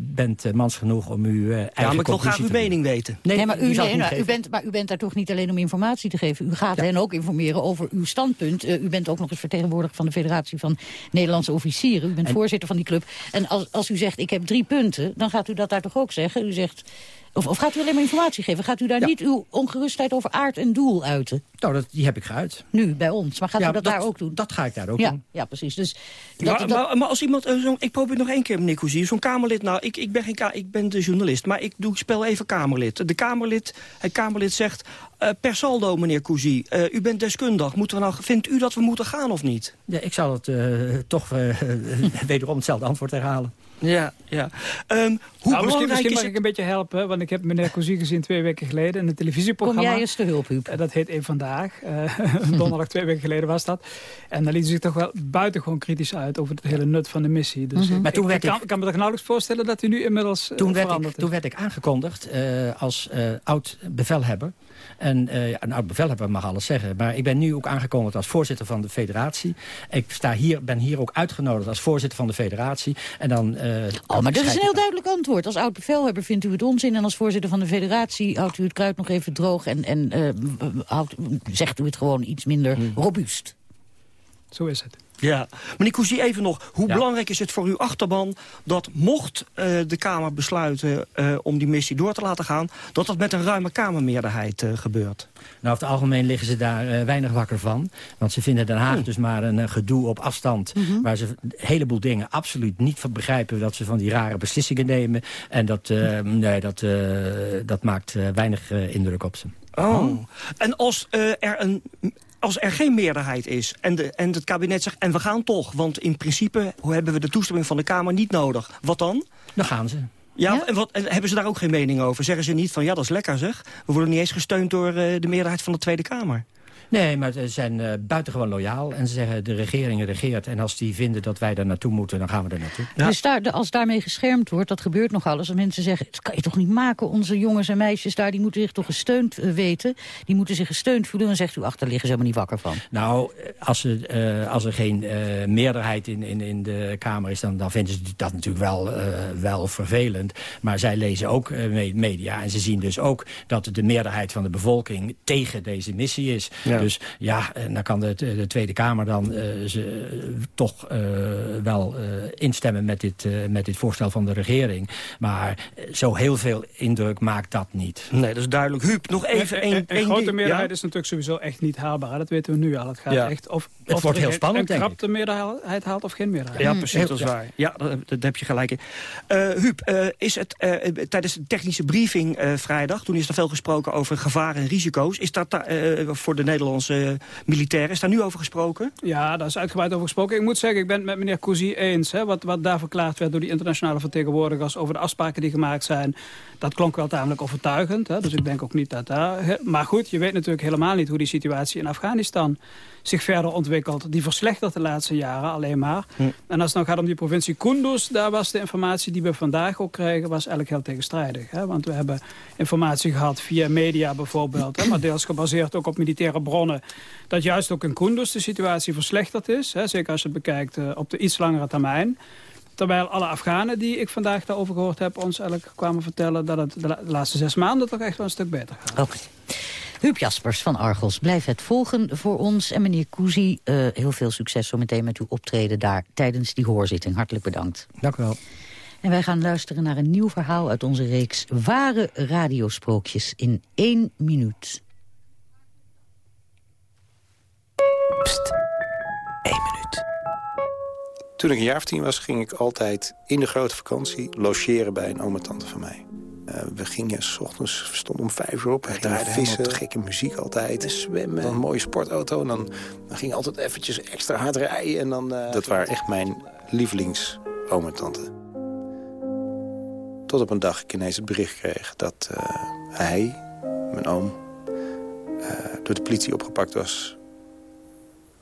bent mans genoeg om uw eigen Ja, maar ik wil graag uw te mening weten. Nee, Nee, maar, u, bent, maar u bent daar toch niet alleen om informatie te geven. U gaat hen ook informeren over uw standpunt. Eh, u bent ook nog eens vertegenwoordiger van de Federatie van Nederlandse Officieren. U bent En- voorzitter van die club. En als, als u zegt, ik heb drie punten, dan gaat u dat daar toch ook zeggen? U zegt... Of, of gaat u alleen maar informatie geven? Gaat u daar Ja. niet uw ongerustheid over aard en doel uiten? Nou, dat, die heb ik geuit. Nu, bij ons. Maar gaat Ja, u dat, daar ook doen? Dat ga ik daar ook ja, doen. ja, precies. Dus dat, Maar, dat- maar, maar als iemand, eh, zo, ik probeer nog één keer, meneer Cousy, zo'n Kamerlid, nou, ik, ik, ben geen, ka- ik ben de journalist, maar ik doe, ik spel even Kamerlid. De Kamerlid, het Kamerlid zegt, eh, per saldo, meneer Cousy, eh, u bent deskundig, moeten we nou, vindt u dat we moeten gaan of niet? Ja, ik zal het eh, toch wederom hetzelfde antwoord herhalen. Ja, ja. Ehm, hoe nou, misschien, misschien is mag het... ik een beetje helpen, want ik heb meneer Cousy gezien twee weken geleden in een televisieprogramma. Kom jij eens te hulp, Huub? Eh, Dat heet Eén Vandaag. Eh, donderdag twee weken geleden was dat. En dan liet hij zich toch wel buitengewoon kritisch uit over het hele nut van de missie. Dus Mhm. ik, Maar toen werd ik kan, ik- kan me toch nauwelijks voorstellen dat hij nu inmiddels eh, Toen werd, ik, toen werd ik aangekondigd eh, als eh, oud-bevelhebber. En eh, ja, een oud-bevelhebber mag alles zeggen. Maar ik ben nu ook aangekondigd als voorzitter van de federatie. Ik sta hier, ben hier ook uitgenodigd als voorzitter van de federatie. En dan, eh, Oh, maar dat is een heel duidelijk antwoord. Als oud-bevelhebber vindt u het onzin... en als voorzitter van de federatie houdt u het kruid nog even droog... en, en eh, houdt, zegt u het gewoon iets minder Hmm. robuust. Zo is het. Ja, meneer Cousy, even nog. Hoe Ja. belangrijk is het voor uw achterban dat mocht eh, de Kamer besluiten eh, om die missie door te laten gaan... dat dat met een ruime Kamermeerderheid eh, gebeurt? Nou, over het algemeen liggen ze daar weinig wakker van. Want ze vinden Den Haag dus maar een gedoe op afstand... waar ze een heleboel dingen absoluut niet van begrijpen... dat ze van die rare beslissingen nemen. En dat, eh, nee, dat, dat maakt weinig indruk op ze. Oh. En als, er een, als er geen meerderheid is en, de, en het kabinet zegt... en we gaan toch, want in principe hebben we de toestemming van de Kamer niet nodig. Wat dan? Dan gaan ze. Ja, En, wat, en hebben ze daar ook geen mening over? Zeggen ze niet van, ja, dat is lekker zeg. We worden niet eens gesteund door eh, de meerderheid van de Tweede Kamer. Nee, maar ze zijn eh, buitengewoon loyaal. En ze zeggen, de regering regeert. En als die vinden dat wij daar naartoe moeten, dan gaan we er naartoe. Dus daar, als daarmee geschermd wordt, dat gebeurt nogal eens... als mensen zeggen, dat kan je toch niet maken, onze jongens en meisjes daar... die moeten zich toch gesteund eh, weten, die moeten zich gesteund voelen... dan zegt u, ach, daar liggen ze helemaal niet wakker van. Nou, als er, eh, als er geen eh, meerderheid in, in, in de Kamer is... dan, dan vinden ze dat natuurlijk wel, eh, wel vervelend. Maar zij lezen ook eh, me- media. En ze zien dus ook dat de meerderheid van de bevolking... tegen deze missie is. Ja. Dus ja, en dan kan de, de Tweede Kamer dan eh, ze, eh, toch eh, wel eh, instemmen met dit, eh, met dit voorstel van de regering. Maar zo heel veel indruk maakt dat niet. Nee, dat is duidelijk. Huub, nog even Een, één een, één grote meerderheid Ja? is natuurlijk sowieso echt niet haalbaar. Dat weten we nu al. Het gaat Ja. echt of, Het of wordt heel een- spannend, een krapte meerderheid haalt of geen meerderheid. Ja, precies, heel- dat is ja. waar. Ja, dat, dat heb je gelijk in. Eh Huub, eh, is het eh, tijdens de technische briefing eh, vrijdag... toen is er veel gesproken over gevaren en risico's... is dat daar, eh, voor de Nederlandse militairen, is daar nu over gesproken? Ja, daar is uitgebreid over gesproken. Ik moet zeggen, ik ben het met meneer Cousy eens. Hè, wat, wat daar verklaard werd door die internationale vertegenwoordigers... over de afspraken die gemaakt zijn, dat klonk wel tamelijk overtuigend. Hè, dus ik denk ook niet dat daar... Maar goed, je weet natuurlijk helemaal niet hoe die situatie in Afghanistan zich verder ontwikkelt. Die verslechtert de laatste jaren alleen maar. Hm. En als het nou gaat om die provincie Kunduz... daar was de informatie die we vandaag ook kregen... was eigenlijk heel tegenstrijdig. Hè? Want we hebben informatie gehad via media bijvoorbeeld... Hè? maar deels gebaseerd ook op militaire bronnen... dat juist ook in Kunduz de situatie verslechterd is. Hè? Zeker als je het bekijkt eh, op de iets langere termijn. Terwijl alle Afghanen die ik vandaag daarover gehoord heb... ons eigenlijk kwamen vertellen dat het de, la- de laatste zes maanden... toch echt wel een stuk beter gaat. Oké. Huub Jaspers van Argos, blijf het volgen voor ons. En meneer Cousy, eh, heel veel succes zometeen met uw optreden daar... tijdens die hoorzitting. Hartelijk bedankt. Dank u wel. En wij gaan luisteren naar een nieuw verhaal uit onze reeks... Ware radiosprookjes in één minuut. Pst, één minuut. Toen ik een jaar of tien was, ging ik altijd in de grote vakantie logeren bij een oom en tante van mij. Uh, we gingen s ochtends, we stonden om vijf uur op. We gingen vissen, gekke muziek altijd. En zwemmen, dan een mooie sportauto. En dan, dan ging altijd eventjes extra hard rijden. En dan, uh, dat waren echt mijn lievelings oom en tante. Tot op een dag ik ineens het bericht kreeg dat uh, hij, mijn oom... door de politie opgepakt was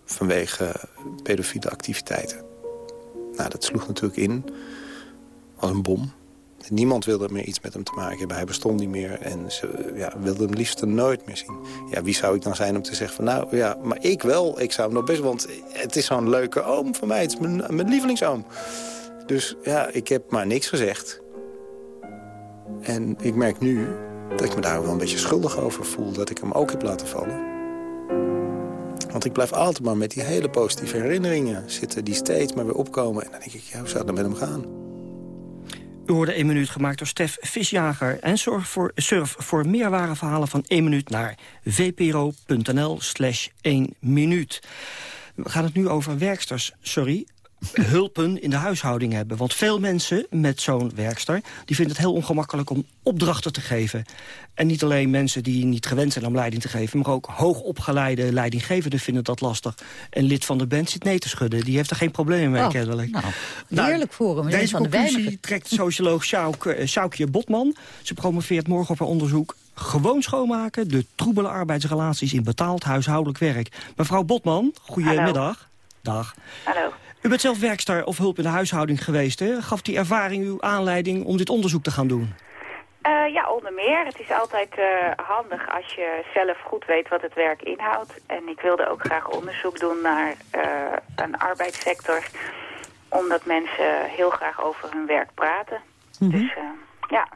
vanwege pedofiele activiteiten. Nou, dat sloeg natuurlijk in als een bom. Niemand wilde meer iets met hem te maken hebben. Hij bestond niet meer en ze ja, wilden hem liefst nooit meer zien. Ja, wie zou ik dan zijn om te zeggen van nou ja, maar ik wel. Ik zou hem nog best, want het is zo'n leuke oom van mij. Het is mijn, mijn lievelingsoom. Dus ja, ik heb maar niks gezegd. En ik merk nu dat ik me daar wel een beetje schuldig over voel. Dat ik hem ook heb laten vallen. Want ik blijf altijd maar met die hele positieve herinneringen zitten... die steeds maar weer opkomen. En dan denk ik, ja, hoe zou het met hem gaan? U hoorde 1 minuut gemaakt door Stef Visjager. En zorg voor, surf voor meer ware verhalen van 1 minuut naar vpro.nl slash 1 minuut. We gaan het nu over werksters, sorry, hulpen in de huishouding hebben. Want veel mensen met zo'n werkster... die vinden het heel ongemakkelijk om opdrachten te geven. En niet alleen mensen die niet gewend zijn om leiding te geven... maar ook hoogopgeleide leidinggevenden vinden dat lastig. Een lid van de band zit nee te schudden. Die heeft er geen problemen mee, Oh, kennelijk. nou, Nou, heerlijk voor hem. Een Deze van de conclusie weinigen. trekt socioloog eh, Sjoukje Botman. Ze promoveert morgen op haar onderzoek... gewoon schoonmaken, de troebele arbeidsrelaties in betaald huishoudelijk werk. Mevrouw Botman, goedemiddag. Dag. Hallo. U bent zelf werkster of hulp in de huishouding geweest, hè? Gaf die ervaring u aanleiding om dit onderzoek te gaan doen? Eh, ja, onder meer. Het is altijd eh, handig als je zelf goed weet wat het werk inhoudt. En ik wilde ook graag onderzoek doen naar eh, een arbeidssector. Omdat mensen heel graag over hun werk praten. Dus eh, ja.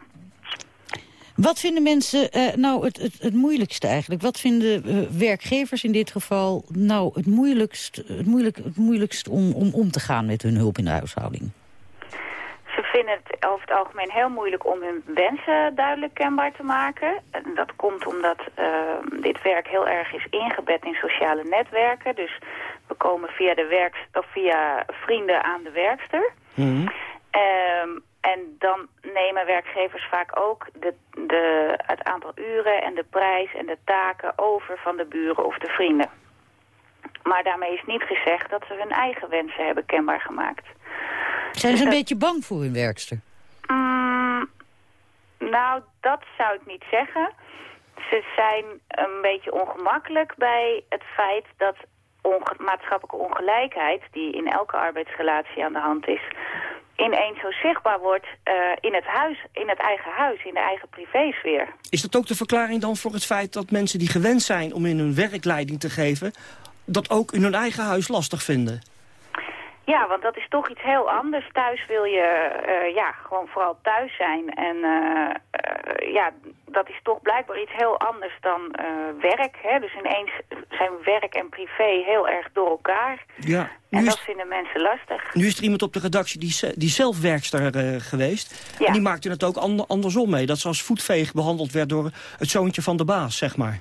Wat vinden mensen eh, nou het, het, het moeilijkste eigenlijk? Wat vinden eh, werkgevers in dit geval nou het moeilijkst, het moeilijk, het moeilijkst om, om om te gaan met hun hulp in de huishouding? Ze vinden het over het algemeen heel moeilijk om hun wensen duidelijk kenbaar te maken. En dat komt omdat eh, dit werk heel erg is ingebed in sociale netwerken. Dus we komen via, de werk, of via vrienden aan de werkster. Ehm, en dan nemen werkgevers vaak ook de, de, het aantal uren en de prijs en de taken over van de buren of de vrienden. Maar daarmee is niet gezegd dat ze hun eigen wensen hebben kenbaar gemaakt. Zijn ze een beetje bang voor hun werkster? Mm, nou, dat zou ik niet zeggen. Ze zijn een beetje ongemakkelijk bij het feit dat onge maatschappelijke ongelijkheid... die in elke arbeidsrelatie aan de hand is... ineens zo zichtbaar wordt eh, in het huis, in het eigen huis, in de eigen privésfeer. Is dat ook de verklaring dan voor het feit dat mensen die gewend zijn om in hun werk leiding te geven... dat ook in hun eigen huis lastig vinden? Ja, want dat is toch iets heel anders. Thuis wil je eh, ja, gewoon vooral thuis zijn. En eh, eh, ja, dat is toch blijkbaar iets heel anders dan werk. Hè? Dus ineens zijn werk en privé heel erg door elkaar. Ja. En dat is, vinden mensen lastig. nu is er iemand op de redactie die, die zelf werkster geweest. En die maakte het ook ander- andersom mee. Dat ze als voetveeg behandeld werd door het zoontje van de baas, zeg maar.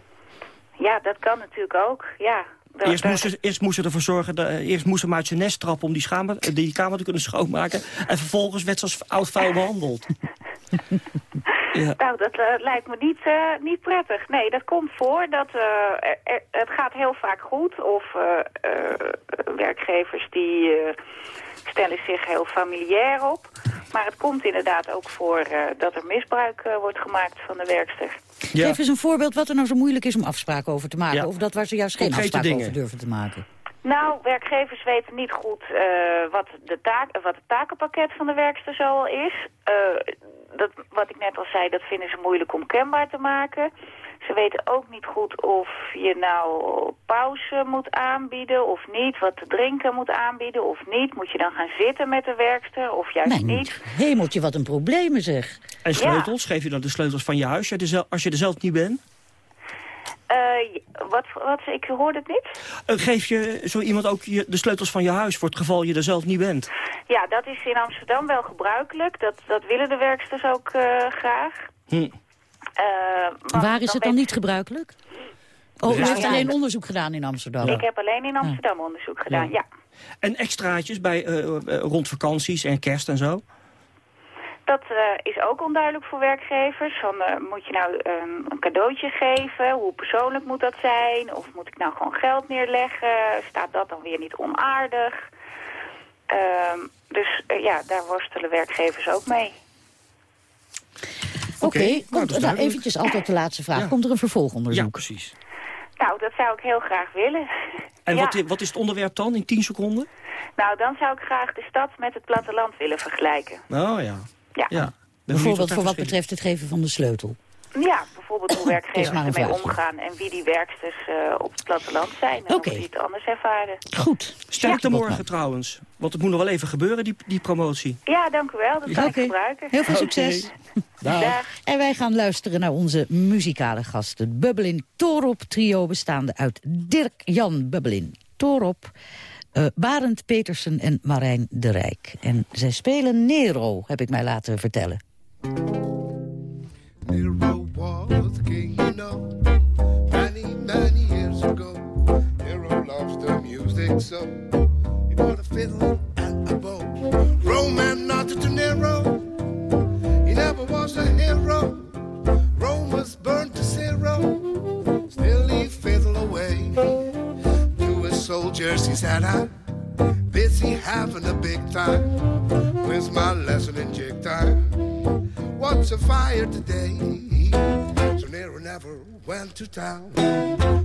Ja, dat kan natuurlijk ook. Ja. Eerst moest, ze, eerst moest ze ervoor zorgen, eh, eerst moest ze hem uit zijn nest trappen om die, schamer, eh, die kamer te kunnen schoonmaken. En vervolgens werd ze als oud vuil behandeld. ja. Nou, dat eh, lijkt me niet, niet prettig. Nee, dat komt voor. Dat, er- het gaat heel vaak goed. Of werkgevers die stellen zich heel familiair op. Maar het komt inderdaad ook voor eh, dat er misbruik eh, wordt gemaakt van de werkster. Geef eens een voorbeeld wat er nou zo moeilijk is om afspraken over te maken. Ja. Of dat waar ze juist geen Concrete afspraken dingen. over durven te maken. Nou, werkgevers weten niet goed eh, wat, de taak, wat het takenpakket van de werkster zo al is. Eh, dat, wat ik net al zei, dat vinden ze moeilijk om kenbaar te maken. Ze weten ook niet goed of je nou pauze moet aanbieden of niet. Wat te drinken moet aanbieden of niet. Moet je dan gaan zitten met de werkster of juist Mijn niet? hemeltje, wat een probleem zeg. En sleutels, geef je dan de sleutels van je huis als je er zelf, je niet bent? Eh, wat, wat, ik hoorde het niet. Eh, geef je zo iemand ook je, de sleutels van je huis voor het geval je er zelf niet bent? Ja, dat is in Amsterdam wel gebruikelijk. Dat, dat willen de werksters ook eh, graag. Hm. Eh, Waar is het dan niet gebruikelijk? Oh, u heeft alleen onderzoek gedaan in Amsterdam? Ik heb alleen in Amsterdam onderzoek gedaan, ja. En extraatjes bij, eh, eh, rond vakanties en kerst en zo? Dat eh, is ook onduidelijk voor werkgevers. Van, eh, moet je nou ehm, een cadeautje geven? Hoe persoonlijk moet dat zijn? Of moet ik nou gewoon geld neerleggen? Staat dat dan weer niet onaardig? Ehm, dus ja, daar worstelen werkgevers ook mee. Oké, nou, komt- dat is nou, eventjes altijd de laatste vraag. Komt er een vervolgonderzoek? Ja, precies. Nou, dat zou ik heel graag willen. En Ja. wat, i- wat is het onderwerp dan in 10 seconden? Nou, dan zou ik graag de stad met het platteland willen vergelijken. Oh ja. Ja. ja. Bijvoorbeeld voor wat betreft het geven van de sleutel. Ja, bijvoorbeeld hoe werkgevers ermee omgaan en wie die werksters eh, op het platteland zijn. En Oké. hoe die het anders ervaren. Goed. Sterkte Ja. morgen trouwens. Want het moet nog wel even gebeuren, die, die promotie. Ja, dank u wel. Dat kan Oké. ik gebruiken. Heel veel succes. Dag. En wij gaan luisteren naar onze muzikale gasten. Bubbelin Torop trio bestaande uit Dirk-Jan Bubbelin Torop... eh, Barend Petersen en Marijn de Rijk. En zij spelen Nero, heb ik mij laten vertellen. Nero was king, you know, many, many years ago. Nero loves the music, so he bought a fiddle and a bow. Roman nodded to Nero, he never was a hero. Rome was burned to zero, still he fiddled away. To his soldiers he said, I'm busy having a big time. Where's my lesson in jig time? What's a fire today? Never went to town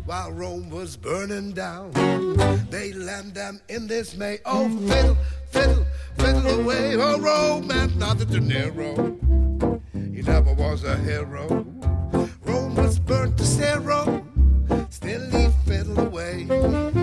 while Rome was burning down. They land them in dismay. Oh, fiddle, fiddle, fiddle away. Oh, Rome and nothing to Nero. He never was a hero. Rome was burnt to zero. Still he fiddled away.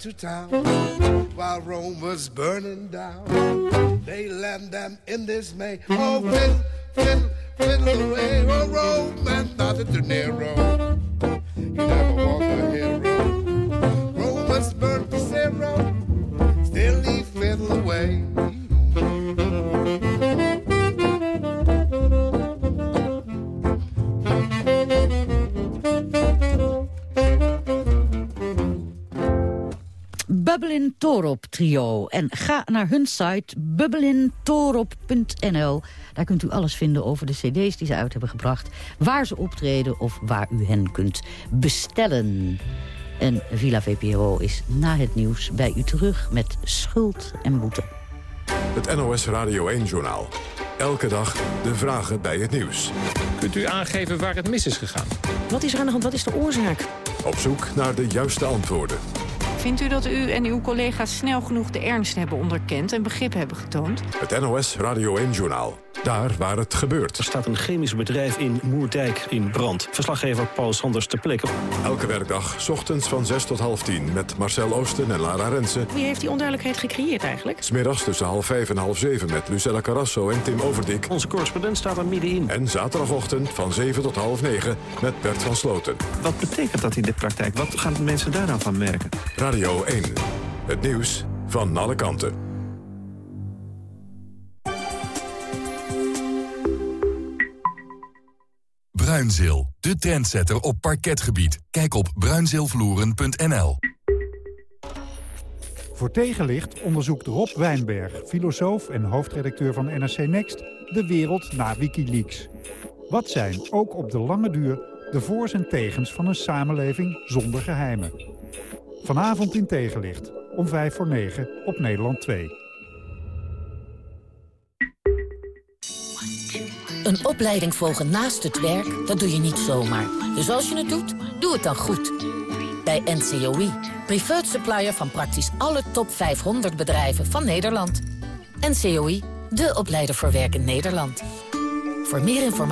To town while Rome was burning down. They land them in dismay. Oh, Bubbelin Torop trio. En ga naar hun site bubbelintorop.nl. Daar kunt u alles vinden over de cd's die ze uit hebben gebracht. Waar ze optreden of waar u hen kunt bestellen. En Villa VPRO is na het nieuws bij u terug met schuld en boete. Het NOS Radio 1-journaal. Elke dag de vragen bij het nieuws. Kunt u aangeven waar het mis is gegaan? Wat is er aan de hand? Wat is de oorzaak? Op zoek naar de juiste antwoorden. Vindt u dat u en uw collega's snel genoeg de ernst hebben onderkend... en begrip hebben getoond? Het NOS Radio 1-journaal. Daar waar het gebeurt. Er staat een chemisch bedrijf in Moerdijk in brand. Verslaggever Paul Sanders ter plekke. Elke werkdag, 's ochtends van 6 tot half 10... met Marcel Oosten en Lara Rensen. Wie heeft die onduidelijkheid gecreëerd eigenlijk? Smiddags tussen half 5 en half 7 met Lucella Carrasso en Tim Overdik. Onze correspondent staat er middenin. En zaterdagochtend van 7 tot half 9 met Bert van Sloten. Wat betekent dat in de praktijk? Wat gaan de mensen daar dan van merken? Radio 1. Het nieuws van alle kanten. Bruinzeel, de trendsetter op parketgebied. Kijk op bruinzeelvloeren.nl. Voor tegenlicht onderzoekt Rob Wijnberg, filosoof en hoofdredacteur van NRC Next... de wereld na Wikileaks. Wat zijn, ook op de lange duur, de voor's en tegens van een samenleving zonder geheimen? Vanavond in Tegenlicht, om 5 voor 9 op Nederland 2. Een opleiding volgen naast het werk, dat doe je niet zomaar. Dus als je het doet, doe het dan goed. Bij NCOI, preferred supplier van praktisch alle top 500 bedrijven van Nederland. NCOI, de opleider voor werk in Nederland. Voor meer informatie